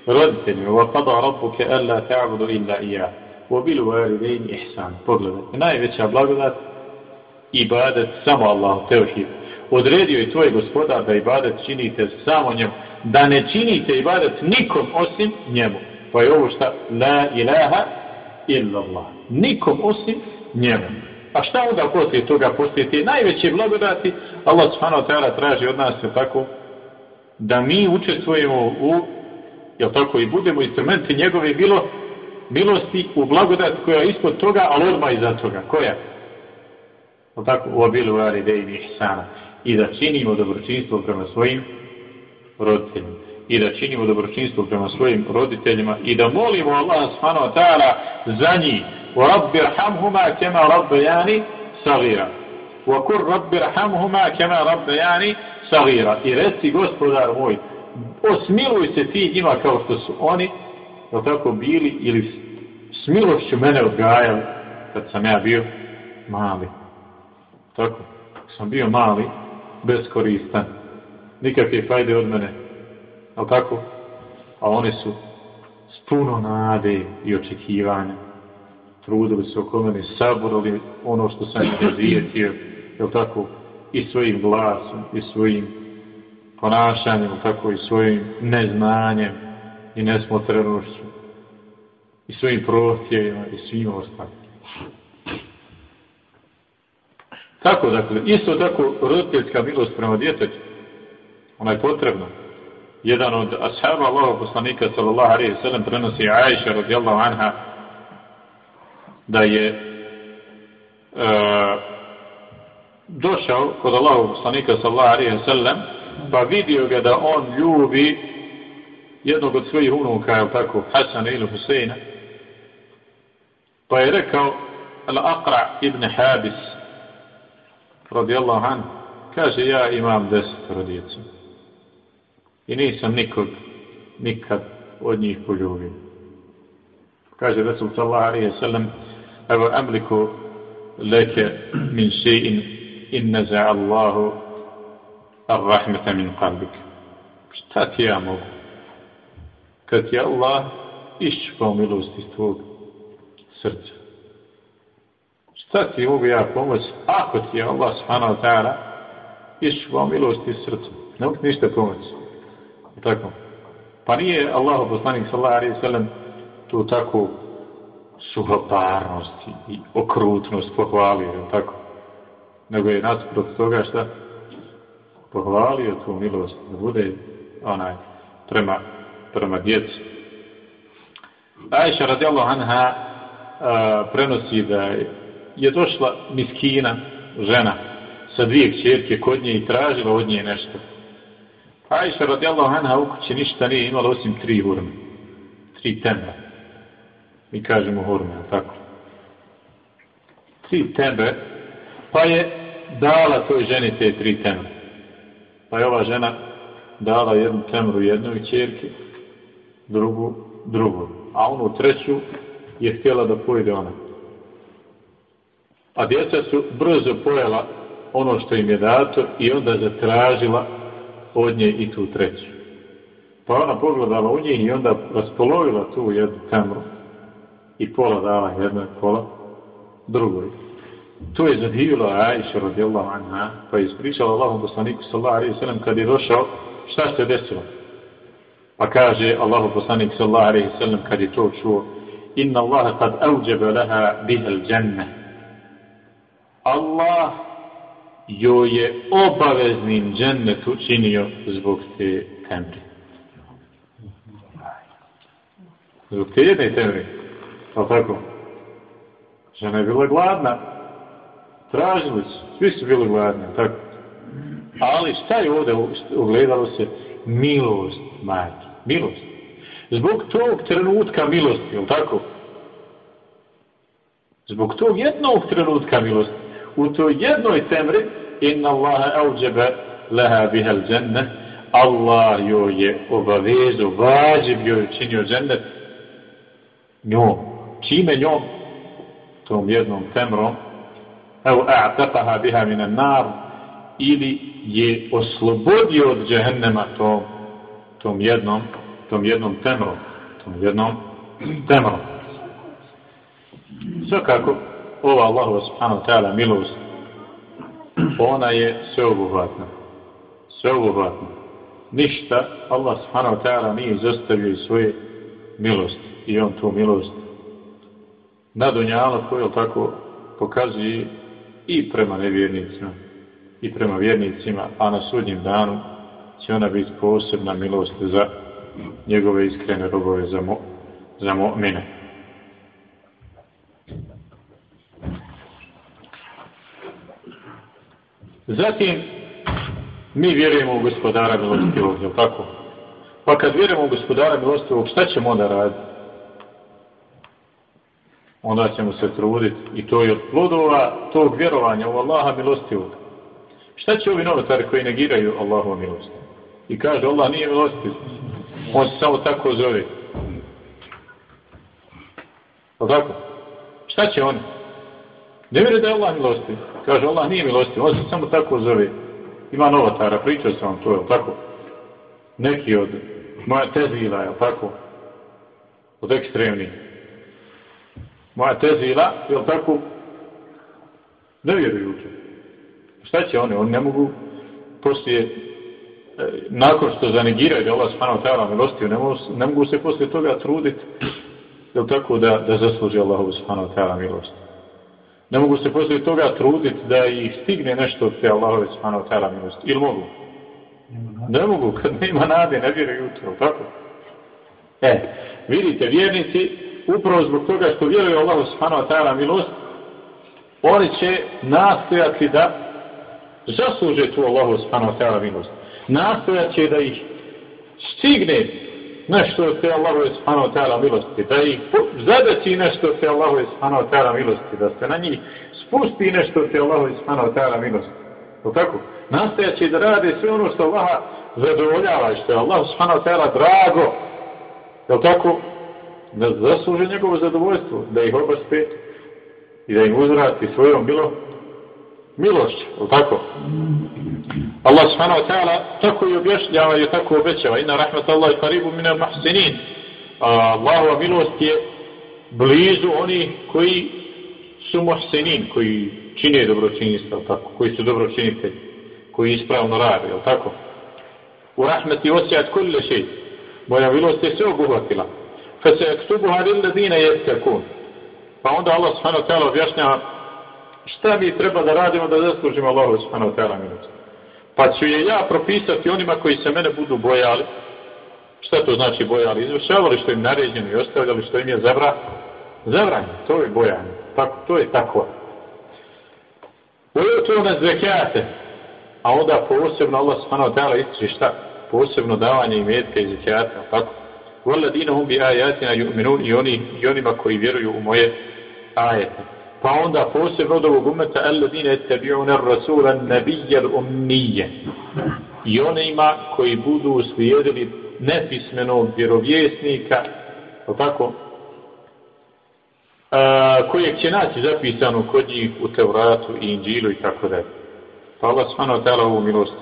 roditeljima. Wa qada تَعْبُدُ alla ta'budu illa iya. Ihsan. Pogledajte, najveća blagodat ibadet samo Allahu tevhid odredio je tvoj gospodar da ibadet činite samo njemu. Da ne činite ibadet nikom osim njemu. Pa je ovo šta? La ilaha illallah. Nikom osim njemu. A šta onda poslije toga, poslije te najveće blagodati, Allah subhanahu ta'ala traži od nas, je tako, da mi učestvujemo u, je tako, i budemo instrumenti njegove bilo, milosti u blagodati koja je ispod toga, ali odmah iza toga. Koja? O tako, u obilu ari dejni ihsana. I da činimo dobročinstvo prema svojim roditeljima. I da činimo dobročinstvo prema svojim roditeljima. I da molimo Allah subhanahu wa ta'ala za njih. Wa rabbi rahamhuma kema rabbayani sagira wa kur rabbi rahamhuma kema rabbayani sagira i reci gospodar moj osmiluj se ti njima kao što su oni o tako bili ili s milošću mene odgajali kad sam ja bio mali tako sam bio mali beskoristan. Nikakve fajde od mene. Ali tako? A oni su s puno nade i očekivanja. Trudili se oko mene, saborali ono što sam im razvijetio. Je tako? I svojim glasom, i svojim ponašanjem, tako i svojim neznanjem i nesmotrenošću. I svojim prohtjevima i svim ostalim. Tako, dakle, isto tako roditeljska milost prema djetetu, ona je potrebna. Jedan od ashaba Allaho poslanika sallallahu alaihi sallam prenosi Aisha radijallahu anha da je e, došao kod Allaho poslanika sallallahu alaihi sallam pa vidio ga da on ljubi jednog od svojih unuka, je tako, Hasana ili Huseina, pa je rekao Al-Aqra ibn Habis, radijallahu an, kaže ja imam deset rodijeca. I nisam nikog, nikad od njih poljubio. Kaže Resul sallallahu alaihi sallam, evo amliku leke min še'in in neza Allahu ar rahmeta min kalbik. Šta ti ja mogu? Kad je Allah iščupao milost iz tvog srca šta ti mogu ja pomoć ako ti je Allah subhanahu wa ta'ala iščupao milost iz srca. Ne mogu ništa pomoć. Tako. Pa nije Allah poslanik sallallahu alaihi sallam tu tako suhoparnost i okrutnost pohvalio, tako? Nego je nasprot toga šta pohvalio tu milost da bude onaj prema, prema djeci. Ajša radijallahu anha a, prenosi da je, došla miskina žena sa dvije kćerke kod nje i tražila od nje nešto. Ajša radijallahu anha u kući ništa nije imala osim tri hurme. Tri tembe. Mi kažemo hurme, tako. Tri tembe. Pa je dala toj ženi te tri tembe. Pa je ova žena dala jednu temru jednoj čerke, drugu, drugu. A onu treću je htjela da pojede ona. A djeca su brzo pojela ono što im je dato i onda zatražila od nje i tu treću. Pa ona pogledala u njih i onda raspolovila tu jednu kamru i pola dala jednoj, pola drugoj. To je zadivilo Aisha radijallahu anha, pa je ispričala Allahom poslaniku sallahu alaihi sallam kad je došao, šta se desilo? Pa kaže Allahu poslanik alejhi alaihi sallam kad je to čuo, inna Allah kad auđebe leha bihal dženne. Allah joj je obaveznim džennet učinio zbog te temri. Zbog te jedne temri. Pa tako? Žena je bila gladna. Tražili su. Svi su bili gladni. Tako? Ali šta je ovdje ugledalo se? Milost majke. Milost. Zbog tog trenutka milosti. Je tako? Zbog tog jednog trenutka milosti u toj jednoj temri inna Allaha auđebe leha bihal dženne Allah joj je obavezu vađib joj činio džennet njom čime njom tom jednom temrom evo a'taqaha biha minan nar ili je oslobodio od džehennema tom tom jednom tom jednom temrom tom jednom temrom svakako ova Allahu subhanahu wa ta'ala milost ona je sveobuhvatna. Sveobuhvatna. Ništa Allah subhanahu wa ta'ala nije izostavio svoje milosti i on tu milost na dunjalu koju tako pokazuje i prema nevjernicima i prema vjernicima a na sudnjem danu će ona biti posebna milost za njegove iskrene robove za, mu, za mu'mine. Zatim, mi vjerujemo u gospodara milostivog, je tako? Pa kad vjerujemo u gospodara milostivog, šta ćemo onda raditi? Onda ćemo se truditi i to je od plodova tog vjerovanja u Allaha milostivog. Šta će ovi novotari koji negiraju Allahu milost? I kaže, Allah nije milostiv. On se samo tako zove. O tako? Šta će oni? Ne vjeruje da je Allah milostiv. Kaže, Allah nije milostiv, on se samo tako zove. Ima novotara, pričao sam vam to, je tako? Neki od moja tezila, je tako? Od ekstremnih. Moja tezila, je tako? Ne vjeruju to. Šta će oni? Oni ne mogu poslije, nakon što zanegiraju da Allah spano tajala milostiv, ne mogu, ne mogu se poslije toga truditi, je tako, da, da zasluži Allah spano tajala milostiv ne mogu se poslije toga truditi da ih stigne nešto od te Allahove subhanahu wa ta'ala milosti. Ili mogu? Ne mogu, kad nema nade, ne vjeruju jutro, tako? E, vidite, vjernici, upravo zbog toga što vjeruju Allahu subhanahu wa ta'ala milost, oni će nastojati da zasluže tu Allahu subhanahu wa ta'ala milost. Nastojat će da ih stigne nešto od te Allahove subhanahu wa ta'ala milosti, da ih zadaći nešto od te Allahove subhanahu wa ta'ala milosti, da se na njih spusti nešto od te Allahove subhanahu wa ta'ala milosti. To tako? Nastajaće da rade sve ono što Allaha zadovoljava, što je Allah subhanahu wa ta'ala drago, je tako? Da zasluže njegovo zadovoljstvo, da ih obaspe i da im uzrati svojom bilo milošću, ili tako? Allah subhanahu wa ta'ala tako i objašnjava i tako obećava. Inna rahmat Allah karibu min al mahsinin. Allahova milost je blizu oni koji su muhsinin, koji čine dobročinjstva, tako, koji su dobročinitelji, koji ispravno rade, je tako? U rahmeti osijat kulle šeji. Moja milost je sve obuhvatila. Fa se ekstubuha lilladine jettekun. Pa onda Allah subhanahu wa ta'ala objašnjava šta mi treba da radimo da zaslužimo Allahu subhanahu wa ta'ala milost. Pa ću je ja propisati onima koji se mene budu bojali. Šta to znači bojali? Izvršavali što im naređeno i ostavljali što im je zabra. Zabranje, to je bojanje. Tako, to je tako. Bojo na zekijate. A onda posebno Allah subhanahu wa ta'ala ističe šta? Posebno davanje imetka i zekijata. Tako. Vole dina hum bi ajatina ju'minu i, oni, i onima koji vjeruju u moje ajete. Pa onda posebno od ovog umeta alladine etabi'una rasula nabijel umnije. I onima koji budu slijedili nepismenog vjerovjesnika, tako, a, kojeg će naći zapisano kod njih u Tevratu i Inđilu i tako da. Pa Allah subhanahu wa ta'ala ovu milost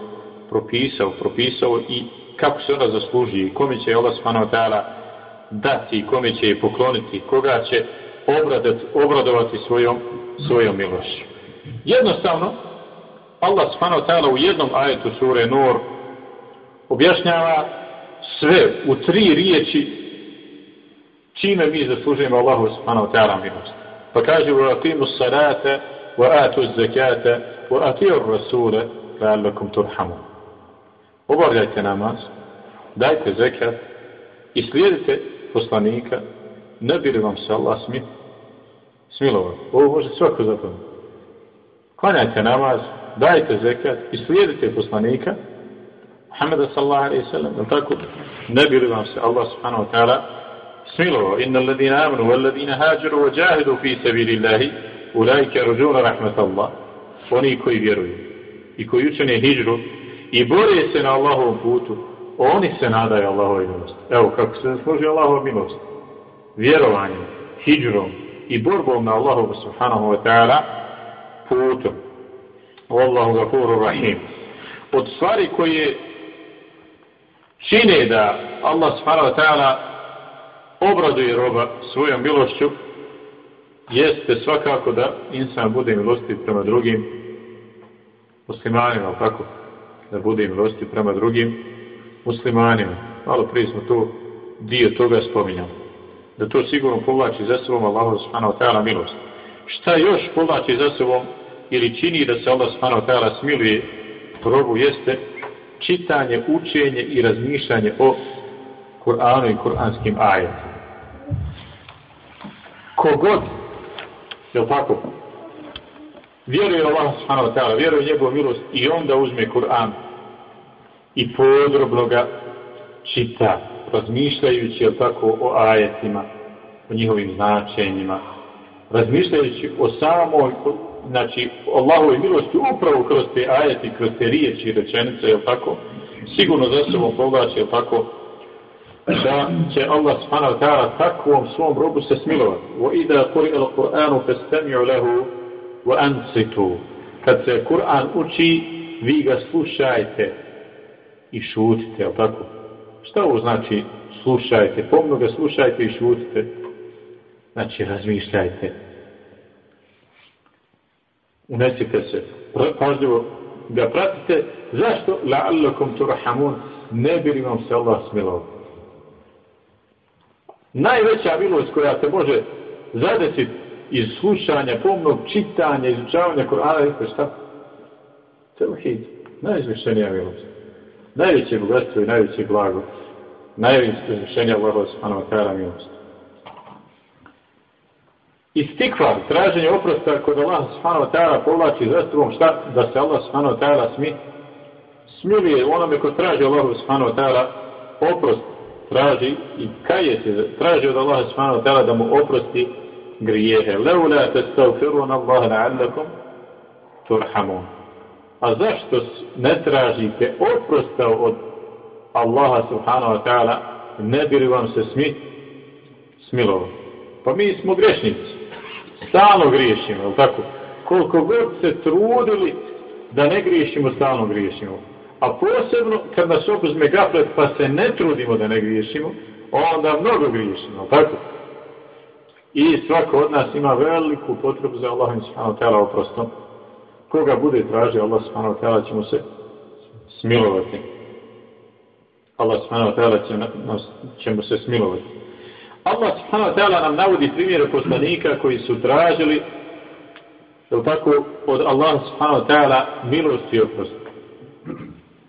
propisao, propisao i kako se ona zasluži i kome će Allah subhanahu wa ta'ala dati i kome će je pokloniti, koga će obradat, obradovati svojom, svojom milošću. Jednostavno, Allah subhanahu ta'ala u jednom ajetu sure Nur objašnjava sve u tri riječi čime mi zaslužujemo Allahu subhanahu wa ta'ala milost. Pa kaže u aqimu salata wa atu zakata wa atiu rasula la'allakum turhamun. Obavljajte namaz, dajte zekat i slijedite poslanika, ne bi vam se Allah smi, smilovao. Ovo može svako zapomniti. Klanjajte namaz, dajte zekat i slijedite poslanika, Muhammeda sallallahu alaihi sallam, tako, ne bi vam se Allah subhanahu wa ta'ala smilovao. Inna alladina amanu, alladina hađeru, wa jahidu fi sabili Allahi, ulajke rođuna rahmetallah. Oni koji vjeruju i koji učene hijđru i bore se na Allahovom putu, oni se nadaju Allahove milosti. Evo, kako se zasluži Allahova milost. Vjerovanjem, hijđrom i borbom na Allahu subhanahu wa ta'ala putu. Wallahu gafuru rahim. Od stvari koje čine da Allah subhanahu wa ta'ala obraduje roba svojom milošću, jeste svakako da insan bude milostiv prema drugim muslimanima, tako? Da bude milostiv prema drugim muslimanima. Malo prije smo tu dio toga spominjali. Da to sigurno povlači za sobom Allah subhanahu wa ta'ala milost. Šta još povlači za sobom ili čini da se Allah subhanahu wa ta'ala smiluje robu jeste čitanje, učenje i razmišljanje o Kur'anu i kur'anskim ajetima. Kogod, je li tako, vjeruje Allah subhanahu wa ta'ala, vjeruje njegovu milost i onda uzme Kur'an i podrobno ga čita, razmišljajući, o tako, o ajetima, o njihovim značenjima, razmišljajući o samoj, znači, Allahove milosti upravo kroz te ajeti, kroz te riječi i rečenice, je tako, sigurno za sobom povlači, je tako, da će Allah subhanahu wa ta'ala takvom svom robu se smilovati. Wa idha kuri al Qur'anu fastami'u lahu wa ansitu. Kad se Kur'an uči, vi ga slušajte i šutite, je tako? Šta ovo znači slušajte? Pomno ga slušajte i šutite. Znači, razmišljajte. Unesite se. Pažljivo ga pratite. Zašto? La'allakum turhamun. Ne bili vam se Allah smilao. najveća milost koja se može zadesiti iz slušanja, pomnog čitanja, izučavanja Korana, je šta? Tevhid. Najizvišenija milost. Najveće bogatstvo i najveće blago. Najveće izvišenja Allaho subhanahu wa ta'ala milost. Istikvar, traženje oprosta kod Allah subhanahu wa ta'ala povlači za sobom šta? Da se Allah subhanahu wa ta'ala smi, smiluje onome ko traži Allah subhanahu wa ta'ala oprost traži i kaje se, traži od Allaha subhanahu wa ta'ala da mu oprosti grijehe. Leula testagfirun Allah la'allakum turhamun. A zašto ne tražite oprosta od Allaha subhanahu wa ta'ala ne bi li vam se smi smilovo? Pa mi smo grešnici. Stalno griješimo, je tako? Koliko god se trudili da ne griješimo, stalno griješimo. A posebno kad nas opuzme gaflet pa se ne trudimo da ne griješimo, onda mnogo griješimo, tako? I svako od nas ima veliku potrebu za Allahom subhanahu wa ta'ala oprostom. Koga bude tražio Allah subhanahu wa ta'ala će mu se smilovati. Allah subhanahu wa ta'ala će, će mu se smilovati. Allah subhanahu wa ta'ala nam navodi primjere poslanika koji su tražili je tako od Allah subhanahu wa ta'ala milost i oprost.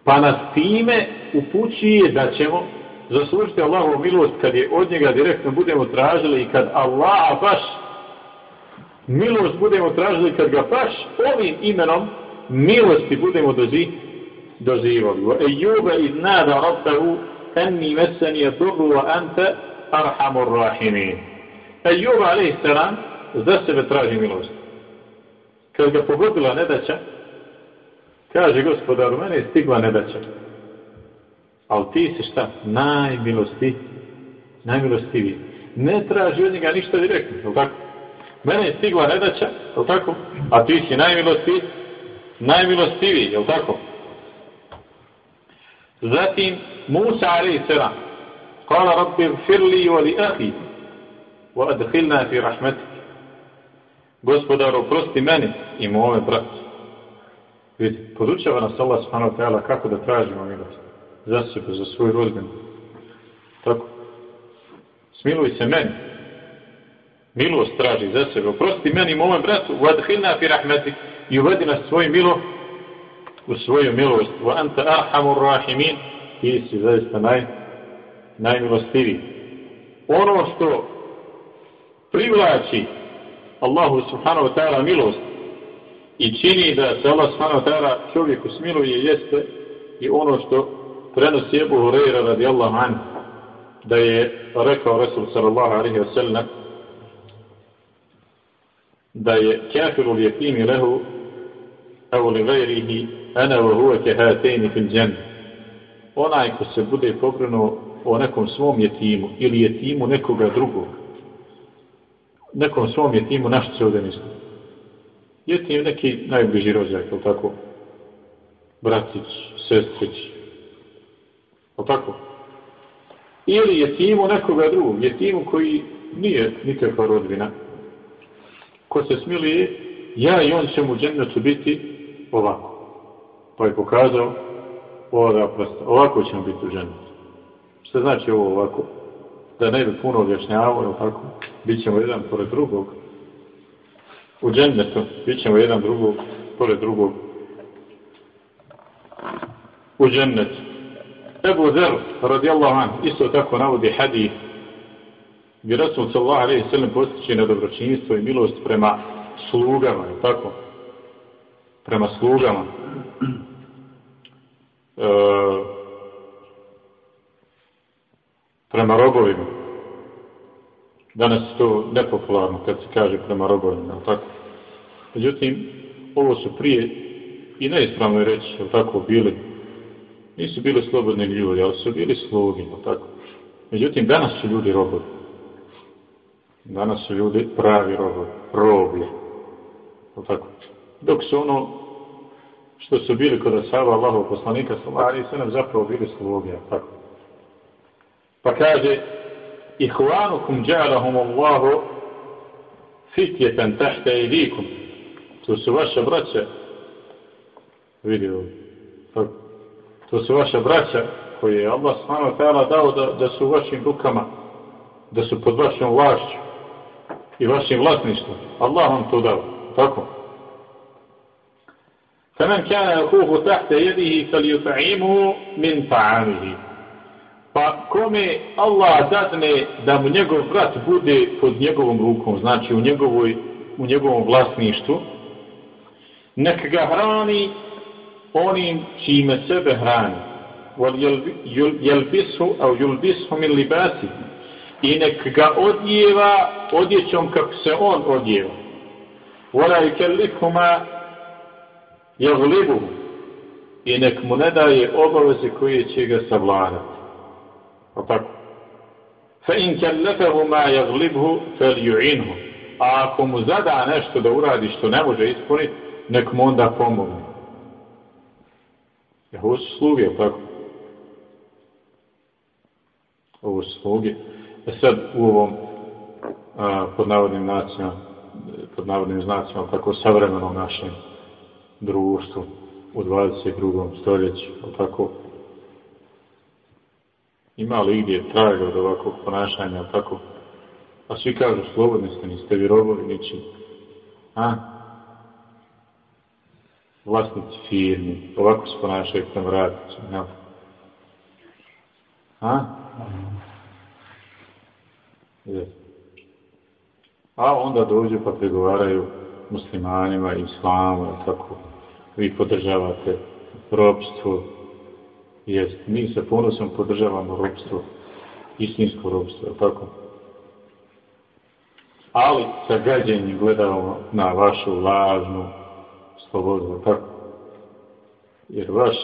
Pa nas time upućuje da ćemo zaslužiti Allahovu milost kad je od njega direktno budemo tražili i kad Allah baš milost budemo tražili kad ga baš ovim imenom milosti budemo dozi, dozivali. Wa ejuba iz nada rabbahu enni mesani je dobru wa anta arhamur rahimin. Ejuba alaih salam za sebe traži milost. Kad ga pogodila nedaća, kaže gospodar, u mene je stigla nedaća. Ali ti si šta? Najmilosti, najmilostiviji. Ne traži od njega ništa direktno, je tako? Mene je stigla nedaća, je tako? A ti si najmilosti, najmilostiviji, je tako? Zatim, Musa a.s. Kala rabbi gfirli wa li ahi, wa adhilna fi rahmetik. Gospodar, oprosti meni i mome bratu. Vidite, podučava nas Allah subhanahu wa ta'ala kako da tražimo milost za sebe, za svoj rodbinu. Tako. Smiluj se meni. Milost traži za sebe. Oprosti meni i mome bratu. Vadhilna fi rahmetik. I uvedi nas svoj milo u svoju milost. Wa anta arhamur rahimin. Ti si zaista naj, najmilostiviji. Ono što privlači Allahu subhanahu wa ta'ala milost i čini da se Allah subhanahu wa ta'ala čovjeku smiluje jeste i ono što prenosi Ebu Hureyra radijallahu anhu da je rekao Resul sallallahu alaihi wa sallam da je kafiru ljetimi lehu evo li gajrihi ana wa huwa kehatejni fil džen onaj ko se bude pobrinuo o nekom svom jetimu ili jetimu nekoga drugog nekom svom jetimu našto se ovdje misli jetim neki najbliži rođak ili tako bratić, sestrić ili tako? Ili jetimu nekoga drugog, jetimu koji nije nikakva rodbina. Ko se smilije, ja i on će mu džennetu biti ovako. Pa je pokazao ovoga prsta. Ovako ćemo biti u džennetu. Što znači ovo ovako? Da ne bi puno objašnjavao, je tako? Bićemo jedan pored drugog. U džennetu bićemo jedan drugog pored drugog. U džennetu. Ebu Zer, radijallahu an, isto tako navodi hadith, gdje Rasul sallallahu alaihi sallam postiče na dobročinjstvo i milost prema slugama, je tako? Prema slugama. E, prema robovima. Danas je to nepopularno kad se kaže prema robovima, ali tako? Međutim, ovo su prije i neispravno je reći, ali tako, bili nisu bili slobodni ljudi, ali su bili slugi, ali tako. Međutim, danas su ljudi robovi. Danas su ljudi pravi robovi, roblje. Tako. Dok su ono što su bili kod Asaba Allahov poslanika, sallallahu alaihi nam zapravo bili slugi, tako. Pa kaže, ihvanukum džalahum Allahu fitjetan tahta idikum. To su vaša braća, vidio, tako To su vaša braća koje je Allah subhanahu ta'ala dao da, da su u vašim rukama, da su pod vašom vlašću i vašim vlasništvom. Allah vam to dao. Tako. فمن كان أخوه تحت يده فليطعمه من طعامه Pa kome Allah dadne da mu njegov brat bude pod njegovom rukom, znači u, njegovoj, u njegovom vlasništvu, nek ga hrani onim čime sebe hrani jelbisu au julbisu min libasi i nek ga odjeva odjećom kako se on odjeva wala yukallifhuma yaghlibuhu i nek mu ne daje obaveze koje će ga savladati O tako fa in kellefehu ma jaglibhu fel ju'inhu. a ako mu zada nešto da uradi što ne može ispuniti nek mu onda pomogne Ja, ovo su sluge, tako? Ovo su sluge. E sad u ovom a, pod navodnim nacijama, pod navodnim znacima, tako savremenom našem društvu u 22. stoljeću, tako ima li gdje traga od ovakvog ponašanja, tako A svi kažu, slobodni ste, niste vi robovi, ničim. A? Vlasnici firmi, ovako se ponašaju tam radnici, ja. A? Je. A onda dođu pa pregovaraju muslimanima, islamu, tako. Vi podržavate robstvo. Jest, mi sa ponosom podržavamo robstvo. Istinsko robstvo, tako ali sa gađenjem gledamo na vašu lažnu slobodu, tako? Jer vaš,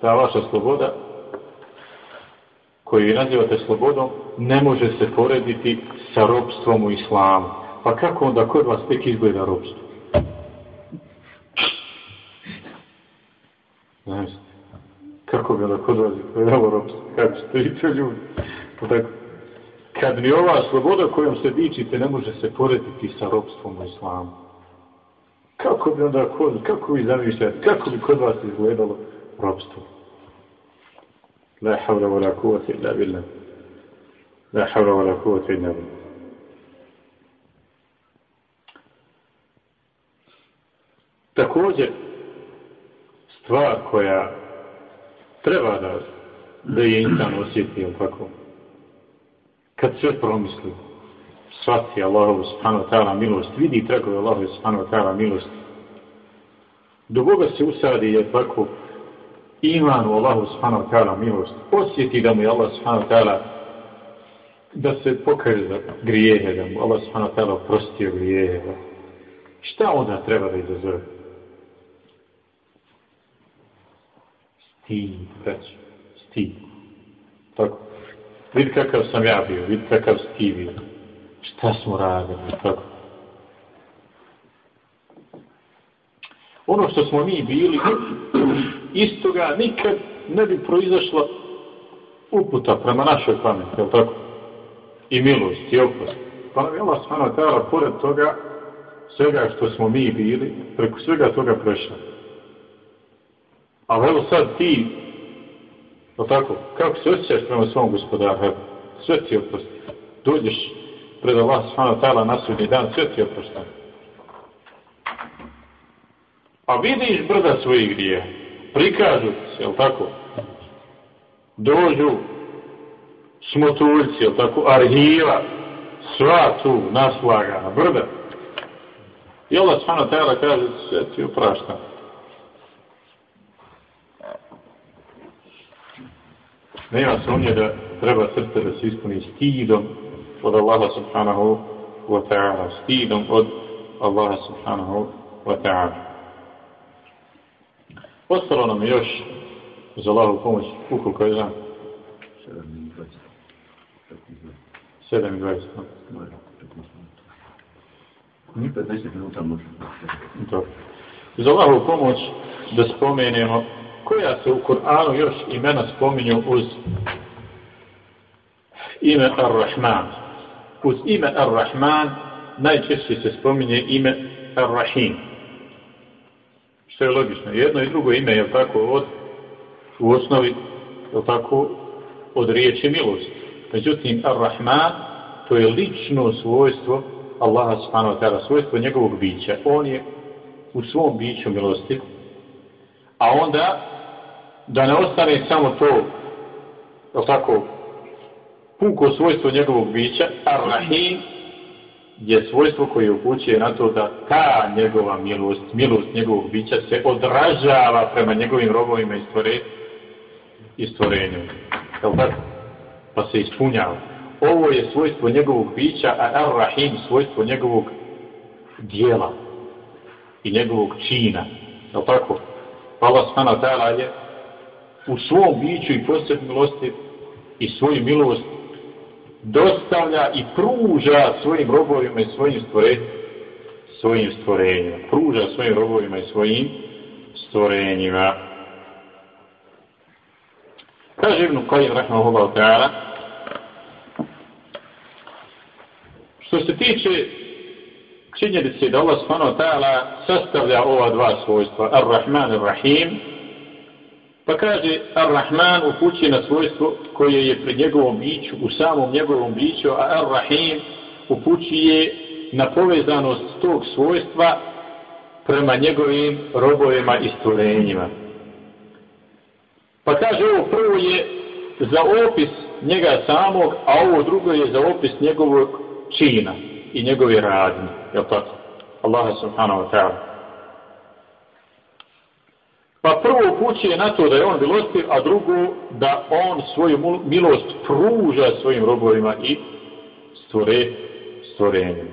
ta vaša sloboda, koju nazivate slobodom, ne može se porediti sa robstvom u islamu. Pa kako onda kod vas tek izgleda robstvo? Znaš, kako bi onda kod vas izgledalo robstvo? Kako ste i to ljudi? Pa tako, kad ni ova sloboda kojom se dičite ne može se porediti sa robstvom u islamu. Kako bi onda kod, kako vi zamišljate, kako bi kod vas izgledalo robstvo? La havla wa la kuvata illa billah. La havla wa la kuvata illa billah. Također, stvar koja treba da, da je insan osjetio, tako, kad sve promisli, shvati Allahovu subhanahu wa ta'ala milost, vidi tragove Allahovu subhanahu wa ta'ala milost, do Boga se usadi je tako iman u Allahu subhanahu wa ta'ala milost, osjeti da mu je Allah subhanahu wa ta'ala da se pokaže za grijehe, da mu Allah subhanahu wa ta'ala prostio grijehe. Šta onda treba da izazove? Stid, reći, stid. Tako vidi kakav sam ja bio, vidi kakav si ti bio. Šta smo radili, tako. Ono što smo mi bili, istoga nikad ne bi proizašla uputa prema našoj pameti, je tako? I milost, i oprost. Pa nam je Allah smano pored toga, svega što smo mi bili, preko svega toga prešao. A evo sad ti, O tako, kako se osjećaš prema svom gospodaru? Sve ti oprosti. Dođeš pred Allah subhanahu ta'ala na sudnji dan, sve ti oprosti. A vidiš brda svojih grije. Prikažu se, jel tako? Dođu smotuljci, jel tako? Arhiva, sva tu naslagana, brda. I Allah subhanahu ta'ala kaže, sve ti opraštam. Nema sumnje da treba srce da se ispuni stidom od Allaha subhanahu wa ta'ala. Stidom od Allaha subhanahu wa ta'ala. Ostalo nam još za Allahu pomoć ukoliko je znam. 7 i 20. 15 minuta može. Dobro. Za Allahu pomoć da spomenemo koja se u Kur'anu još imena spominju uz ime Ar-Rahman. Uz ime Ar-Rahman najčešće se spominje ime Ar-Rahim. Što je logično. Jedno i drugo ime je tako od u osnovi je tako od riječi milost. Međutim, Ar-Rahman to je lično svojstvo Allaha subhanahu wa ta'ala, svojstvo njegovog bića. On je u svom biću milosti, a onda da ne ostane samo to, je tako, puko svojstvo njegovog bića, Ar-Rahim je svojstvo koje upućuje na to da ta njegova milost, milost njegovog bića se odražava prema njegovim robovima i, stvore, i stvorenju. Je tako? Pa se ispunjava. Ovo je svojstvo njegovog bića, a Ar-Rahim svojstvo njegovog dijela i njegovog čina. Je tako? Pa Allah subhanahu ta'ala je u svom biću i posljed milosti i svoju milost dostavlja i pruža svojim robovima i svojim stvorenjima svojim stvorenjima. Pruža svojim robovima i svojim stvorenjima. Kaže Ibn Qajim, rahmahullahu ta'ala, što se tiče činjenice da Allah subhanahu ta'ala sastavlja ova dva svojstva, Ar-Rahman Ar-Rahim, Pa kaže, Ar-Rahman upućuje na svojstvo koje je pred njegovom biću, u samom njegovom biću, a Ar-Rahim upućuje na povezanost tog svojstva prema njegovim robovima i stvorenjima. Pa kaže ovo prvo je za opis njega samog, a ovo drugo je za opis njegovog čina i njegove radnje. Je li tako? Allah subhanahu wa ta'ala. Pa prvo upućuje na to da je on milostiv, a drugo da on svoju milost pruža svojim robovima i stvore, stvorenjima.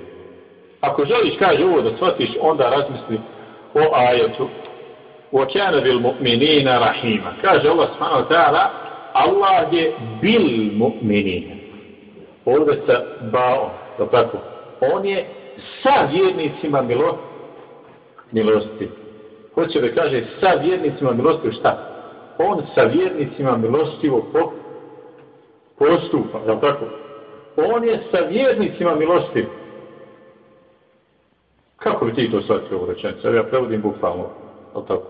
Ako želiš, kaže ovo da shvatiš, onda razmisli o ajetu. وَكَانَ بِالْمُؤْمِنِينَ رَحِيمًا Kaže Allah subhanahu wa ta'ala, Allah je bil mu'minin. Ovdje sa baom, da tako. On je sa vjernicima milo, milosti. Hoće da kaže sa vjernicima milosti šta? On sa vjernicima milostivo po, postupa, da tako. On je sa vjernicima milostivo. Kako bi ti to shvatio u rečenicu? Ja prevodim bukvalno, ali tako,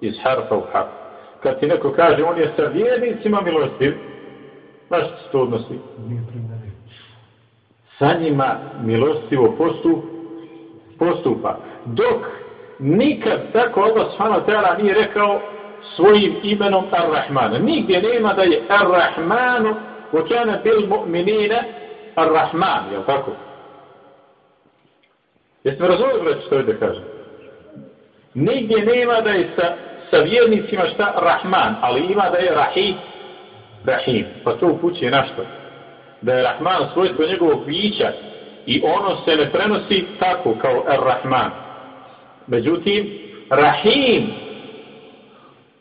iz harfa u harfa. Kad ti neko kaže, on je sa vjernicima milostiv, znaš što se to odnosi? Sa njima milostivo postup, postupa. Dok nikad tako Allah svana tela nije rekao svojim imenom Ar-Rahman. Nigdje nema da je Ar-Rahmanu, وكان بالمؤمنين الرحمن, je tako? Jeste me razumeli, braći, što da kažem? Nigdje nema da je sa, sa vjernicima šta Rahman, ali ima da je Rahim. Rahim. Pa to upućuje na što? Da je Rahman svojstvo njegovog bića i ono se ne prenosi tako kao Ar-Rahman. Međutim, Rahim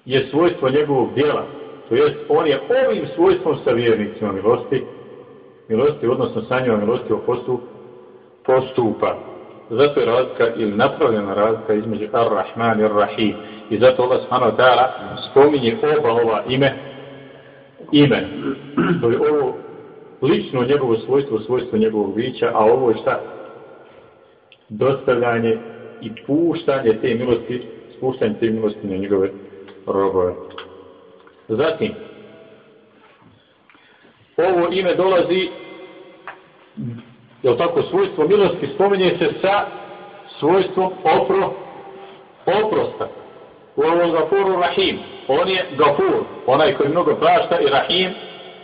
je svojstvo njegovog dijela. To jest, on je ovim svojstvom sa vjernicima milosti, milosti, odnosno sa njima milosti o postu, postupa. Zato je razlika ili napravljena razlika između Ar-Rahman i Ar-Rahim. I zato Allah subhanahu wa ta'ala spominje oba ova ime, ime. To je ovo lično njegovo svojstvo, svojstvo njegovog bića, a ovo je šta? Dostavljanje i puštanje te milosti, spuštanje te milosti na njegove robove. Zatim, ovo ime dolazi je tako, svojstvo milosti spominje se sa svojstvom opro, oprosta. U ovom gafuru rahim. On je gafur, onaj koji mnogo prašta i rahim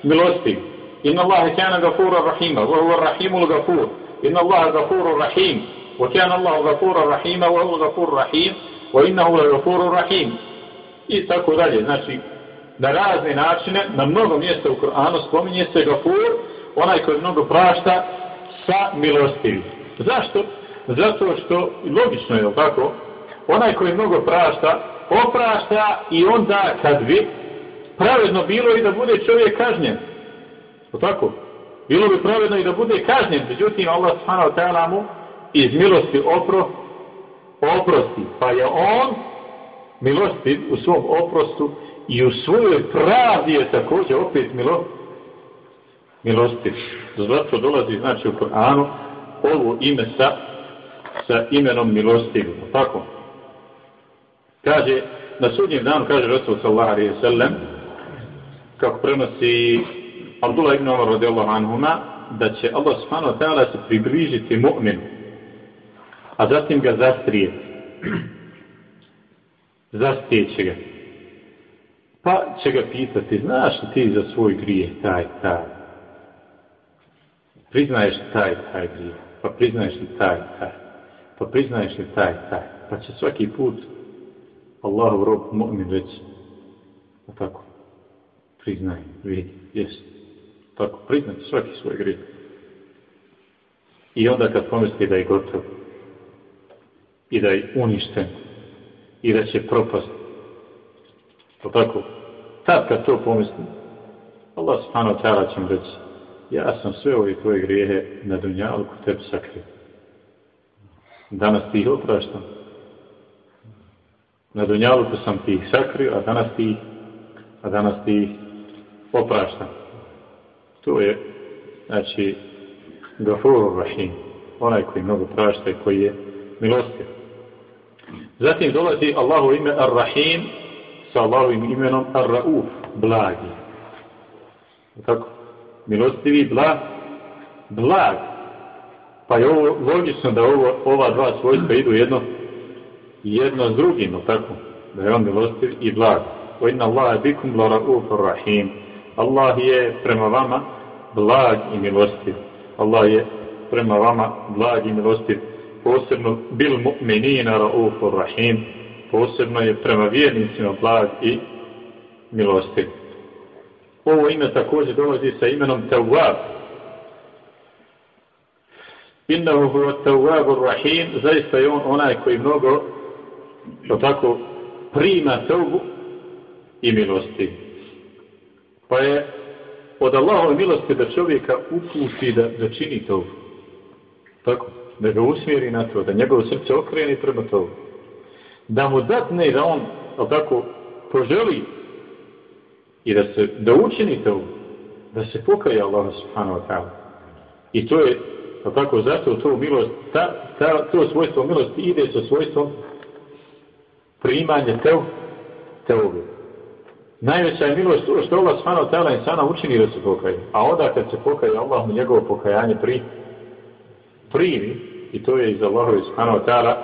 milosti. Inna Allahe kana gafura rahima, wa huwa rahimul gafur. Inna Allahe gafuru rahim, وكان الله غفورا رحيما وهو wa رحيم وإنه rahim, wa innahu rahim. I tako dalje. Znači, na razne načine, na mnogo mjesta u Koranu spominje se gafur, onaj koji mnogo prašta sa milostivim. Zašto? Zato što, logično je, tako, onaj koji mnogo prašta, oprašta i onda kad bi pravedno bilo i da bude čovjek kažnjen. O tako? Bilo bi pravedno i da bude kažnjen, međutim Allah subhanahu wa ta'ala mu iz milosti opro, oprosti. Pa je on milostiv u svom oprostu i u svojoj pravdi je također opet milo, milostiv. Zato dolazi, znači, u Koranu ovo ime sa, sa imenom milostiv. Tako. Kaže, na sudnjem danu, kaže Rasul sallallahu alaihi sallam, kako prenosi Abdullah ibn Omar radijallahu anhuma, da će Allah subhanahu wa ta'ala se približiti mu'minu, a zatim ga zastrijeti. Zastijeće ga. Pa će ga pitati, znaš li ti za svoj grije taj, taj? priznaješ taj, taj grijeh, pa priznaješ li taj, taj, pa priznaješ li taj, taj, pa će svaki put Allahov rob mu'min reći, a tako, priznaj, vidi, jes, tako, priznaj svaki svoj grijeh. I onda kad pomisli da je gotovo, i da je uništen, i da će propast, To tako, tad kad to pomislim, Allah subhanahu wa ta'ala će mu reći, ja sam sve ove tvoje grijehe na dunjalku tebi sakrio. Danas ti ih opraštam. Na dunjalku sam ti ih sakrio, a danas ti, a danas ti ih opraštam. To je, znači, Gafurur Rahim, onaj koji mnogo prašta i koji je milostiv. Zatim dolazi Allahu ime Ar-Rahim sa Allahovim imenom Ar-Rauf, blagi. Tako? milostivi blag, blag. Pa je ovo logično da ovo, ova dva svojstva idu jedno, jedno s drugim, tako? Da je on milostiv i blag. O inna Allah bikum la rauf rahim. Allah je prema vama blag i milostiv. Allah je prema vama blag i milostiv. Posebno bil mu'minina raufur rahim. Posebno je prema vjernicima blag i milostiv. Ovo ime također dolazi sa imenom Tawwab. Innahu huwa Tawwabur Rahim, zaista je on onaj koji mnogo to tako prima tawbu i milosti. Pa je od Allahove milosti da čovjeka uputi da, da čini to. Tako, da ga usmjeri na to, da njegovo srce okreni prema to. Da mu datne da on, ali tako, poželi i da se da učini to, da se pokaje Allah subhanahu wa ta'ala. I to je, pa tako, zato to milost, ta, ta, to svojstvo milosti ide sa svojstvom primanja teo, teobe. Najveća je milost što Allah subhanahu wa ta'ala insana učini da se pokaje. A onda kad se pokaje, Allah mu njegovo pokajanje pri, primi, i to je iz Allahovi subhanahu ta'ala,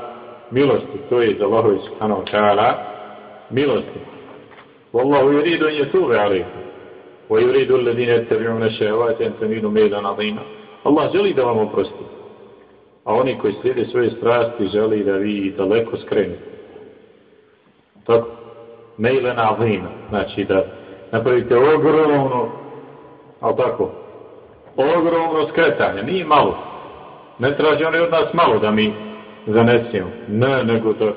milosti, to je iz Allahovi subhanahu ta'ala, milosti. Wallahu yuridu in yatube alaikum. Wa yuridu alladine tabi'una šehovati en tamidu medan adina. Allah želi da vam oprosti. A oni koji slijede svoje strasti želi da vi daleko skrenete. Tako, mejlen azima, Znači da napravite ogromno, ali tako, ogromno skretanje, nije malo. Ne traži oni od nas malo da mi zanesimo. Ne, nego da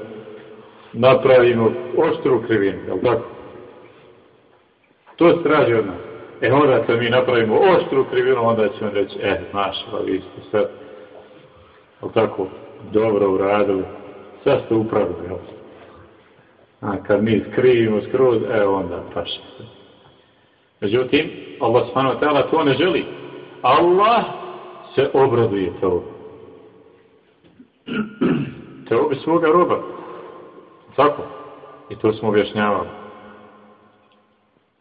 napravimo oštru krivinu. jel tako? To se traži od nas. E onda kad mi napravimo oštru krivinu, onda ćemo reći, eh, e, znaš, pa vi ste sad, jel tako, dobro uradili, sad ste upravili, jel? A kad mi skrivimo skroz, e, onda paši. se. Međutim, Allah subhanahu wa ta'ala to ne želi. Allah se obraduje to. To bi svoga roba. Tako. I to smo objašnjavali.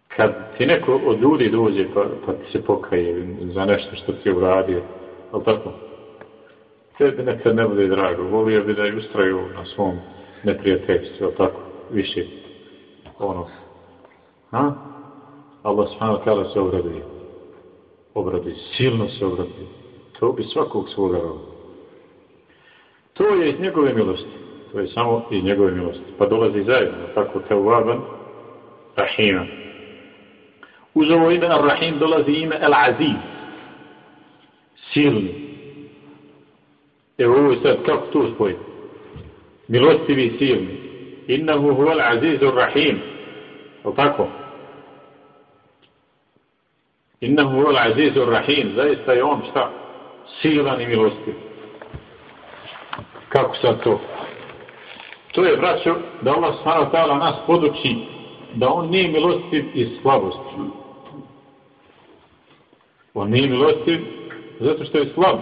Kad ti neko od ljudi dođe pa, pa ti se pokaje za nešto što ti je uradio, ali tako, tebi nekad ne bude drago, volio bi da je ustraju na svom neprijateljstvu, ali tako, više, ono, ha? Allah subhanahu ta'ala se obraduje, obraduje, silno se obraduje, to bi svakog svoga roba. To je iz njegove milosti, to je samo iz njegove milosti, pa dolazi zajedno, tako, te uvaban, rahima, Uz ovo ime Ar-Rahim dolazi ime El-Aziz. Silni. Evo ovo je sad, kako to spojiti? Milostivi silni. Innahu huval al-Aziz Ar-Rahim. O tako? Innahu huval al-Aziz Ar-Rahim. Zaista je on šta? Silan i milostiv. Kako sad to? To je, braćo, da Allah s.a. nas poduči da on nije milostiv iz slabosti. On nije milostiv zato što je slab.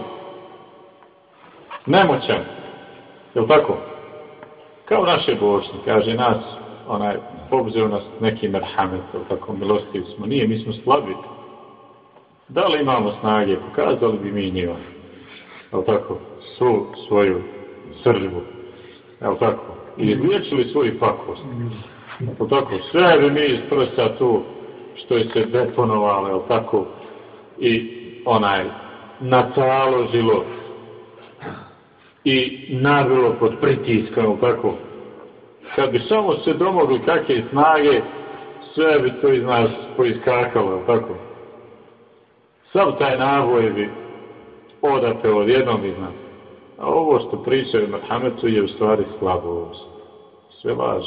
Nemoćan. Je li tako? Kao naše bošnje, kaže nas, onaj, obzirom nas neki merhamet, je tako, milostiv smo. Nije, mi smo slabi. Da li imamo snage, pokazali bi mi njima. Je li tako? Svu svoju sržbu. Li tako? I liječili svoju pakost. Li tako? Sve bi mi iz prsa tu što je se deponovalo, li tako? i onaj nataložilo i nabilo pod pritiskom, tako. Kad bi samo se domogli kakve snage, sve bi to iz nas poiskakalo, tako. Sav taj naboj bi odape od jednog iz nas. A ovo što pričaju Mohamedu je u stvari slabost. Sve laž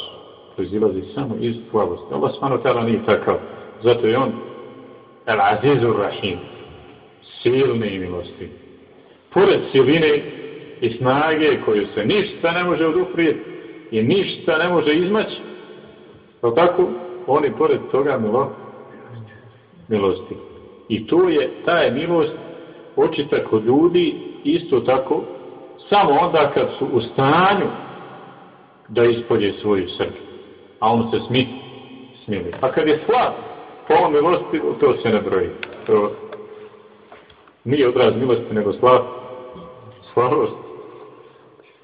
proizilazi samo iz slabosti. Allah smano tada nije takav. Zato je on El Azizur Rahim, silne i milosti. Pored siline i snage koju se ništa ne može oduprijeti i ništa ne može izmaći, to tako, oni pored toga milo, milosti. I to je, ta je milost očita kod ljudi isto tako, samo onda kad su u stanju da ispolje svoju srđu. A on se smi, smili. A kad je slab, po ovom milosti, to se ne broji. To nije odraz milosti, nego slav, slabost.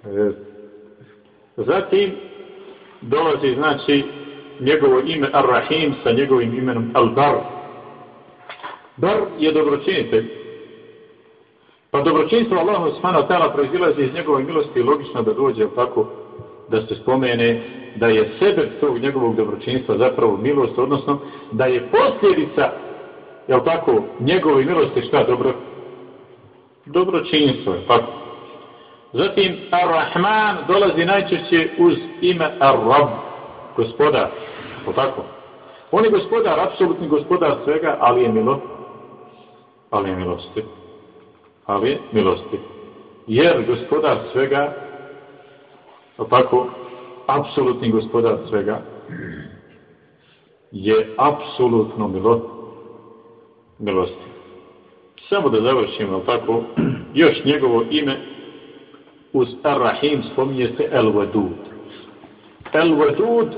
E, zatim dolazi, znači, njegovo ime Ar-Rahim sa njegovim imenom Al-Bar. Bar je dobročinitelj. Pa dobročinstvo Allahu subhanahu wa ta'ala proizilazi iz njegove milosti i logično da dođe tako da se spomene da je sebe tog njegovog dobročinstva zapravo milost, odnosno da je posljedica, je tako, njegove milosti šta dobro? Dobročinstvo, je tako. Zatim, Ar-Rahman dolazi najčešće uz ime Ar-Rab, gospodar, je tako? On je gospodar, apsolutni gospodar svega, ali je milo, ali je milosti. Ali je milosti. Jer gospodar svega, opako, tako, apsolutni gospodar svega, je apsolutno milo, milosti. Samo da završimo, tako, još njegovo ime uz Ar-Rahim spominje se El-Wadud. El-Wadud,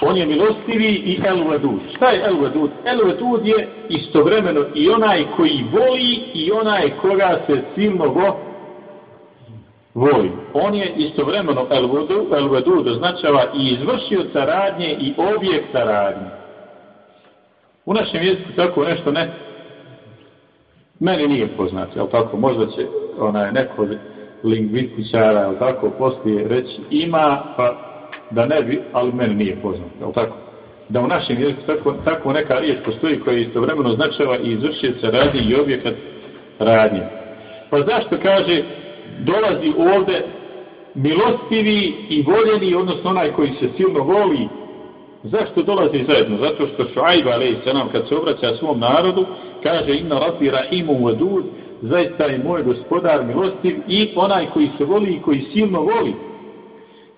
on je milostivi i El Vedud. Šta je El Vedud? El Vedud je istovremeno i onaj koji voli i onaj koga se silno go voli. On je istovremeno El Vedud, El Vedud označava i izvršioca radnje i objekta radnje. U našem jeziku tako nešto ne meni nije poznato, jel tako, možda će onaj neko lingvističara, jel tako, poslije reći ima, pa da ne bi, ali meni nije poznat, je tako. Da u našem jeziku tako, tako neka riječ postoji koja istovremeno značava i se radi i objekat radnje. Pa zašto kaže, dolazi ovde milostivi i voljeni, odnosno onaj koji se silno voli, Zašto dolazi zajedno? Zato što Šuajba, ali se nam kad se obraća svom narodu, kaže inna rabbi rahimu vadud, zaista je moj gospodar milostiv i onaj koji se voli i koji silno voli.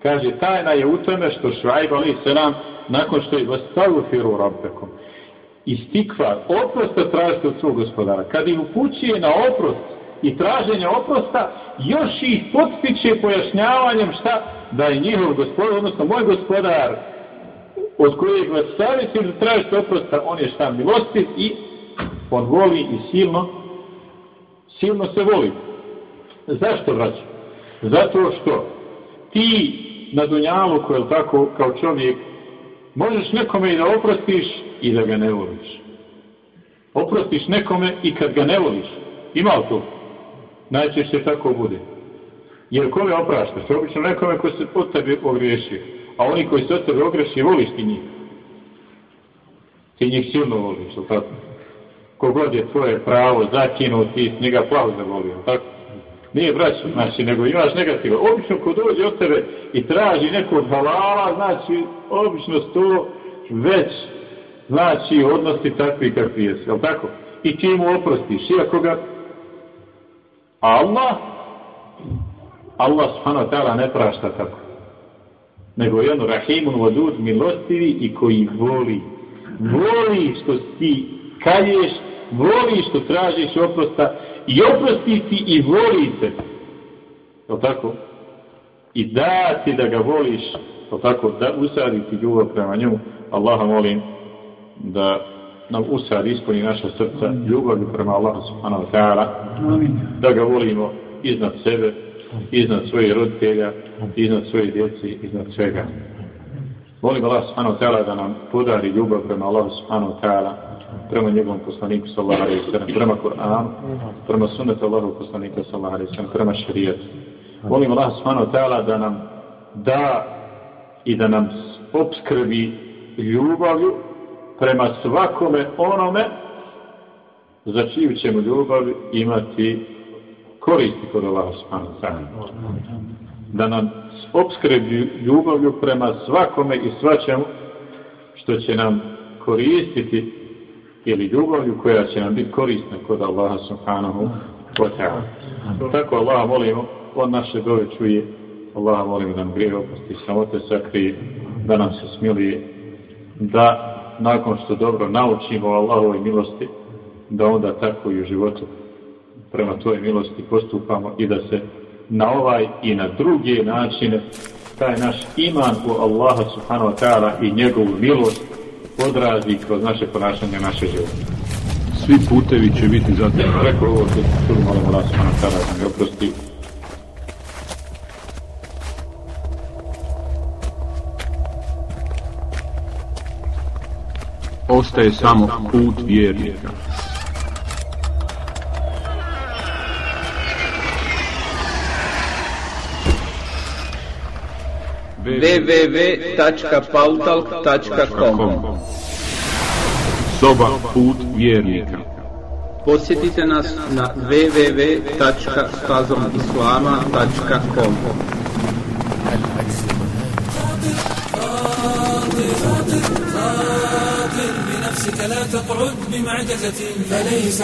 Kaže, tajna je u tome što Šuajba, ali se nam, nakon što je vastavu firu rabbekom, istikva, oprosta tražite od svog gospodara. Kad im upućuje na oprost i traženje oprosta, još ih potpiče pojašnjavanjem šta da je njihov gospodar, odnosno moj gospodar, od kojeg vas savjeti da tražite oprosta, on je šta milostiv i on voli i silno, silno se voli. Zašto vraća? Zato što ti na dunjaluku, je tako kao čovjek, možeš nekome i da oprostiš i da ga ne voliš. Oprostiš nekome i kad ga ne voliš. Ima li to? Najčešće tako bude. Jer kome opraštaš? Obično nekome ko se od tebe ogriješio a oni koji se od tebe ogreši, voliš ti njih. Ti njih silno voliš, je tako? Kogod je tvoje pravo zakinuo, ti njega plavo zavolio, tako? Nije braćo, znači, nego imaš negativa. Obično ko dođe od tebe i traži neko halala, znači, obično to već, znači, odnosi takvi kakvi jesi, jel tako? I ti mu oprostiš, iako ga Allah, Allah subhanahu wa ta'ala ne prašta tako nego je ono rahimun vadud, milostivi i koji voli. Voli što ti kalješ, voli što tražiš oprosta i oprosti ti i voli te. Je tako? I da ti da ga voliš, je tako? Da usadi ti ljubav prema njemu. Allaha molim da nam usadi, ispuni naša srca ljubav prema Allahu subhanahu wa ta'ala. Da ga volimo iznad sebe, iznad svojih roditelja, iznad svojih djeci, iznad svega. Molim Allah subhanahu wa ta'ala da nam podari ljubav prema Allah subhanahu wa ta'ala, prema njegovom poslaniku sallallahu alejhi ve sellem, prema Kur'anu, prema sunnetu Allahovog poslanika sallallahu alejhi ve sellem, prema šerijatu. Molim Allah subhanahu wa ta'ala da nam da i da nam obskrbi ljubavlju prema svakome onome za čiju ćemo ljubav imati koristi kod Allaha subhanahu wa ta'ala. Da nam obskrbi ljubavlju prema svakome i svačemu što će nam koristiti ili ljubavlju koja će nam biti korisna kod Allaha subhanahu wa ta'ala. Tako Allah molimo, on naše dove čuje, Allah molimo da nam grije opusti, samote sakrije, da nam se smilije, da nakon što dobro naučimo Allahove milosti, da onda tako i u životu prema tvojoj milosti postupamo i da se na ovaj i na druge načine taj naš iman u Allaha subhanahu wa ta'ala i njegovu milost odrazi kroz naše ponašanje, naše živote. Svi putevi će biti zatvoreni. Rekao ovo što su čuli, molim Allah, subhanahu wa ta'ala, da mi oprosti. Ostaje samo put vjernika. www.pautalk.com Соба Пут Вјерника Посетите нас на www.stazomislama.com قادر لا تقعد فليس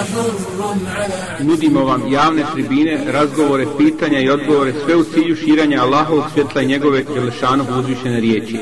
Nudimo vam javne tribine, razgovore, pitanja i odgovore, sve u cilju širanja Allahovog svjetla i njegove Đelešanog uzvišene riječi.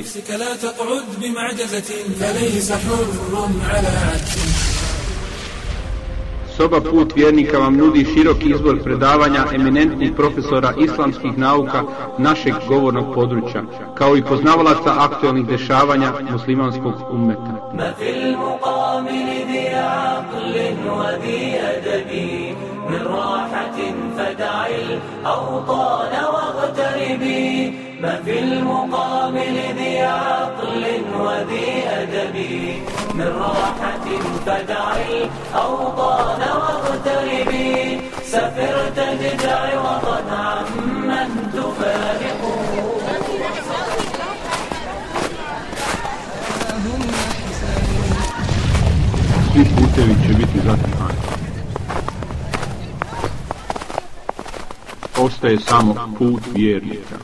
Soba Put vjernika vam nudi širok izbor predavanja eminentnih profesora islamskih nauka našeg govornog područja, kao i poznavalaca aktualnih dešavanja muslimanskog ummeta. ما في المقابل ذي عقل وذي أدب من راحة فدع الأوطان واغتربي ما في المقابل ذي عقل وذي أدب من راحة فدع الأوطان واغتربي سفر تجدع وطن عمن تفارقه Svi putevi će biti zatvoreni. Ostaje samo put vjernika.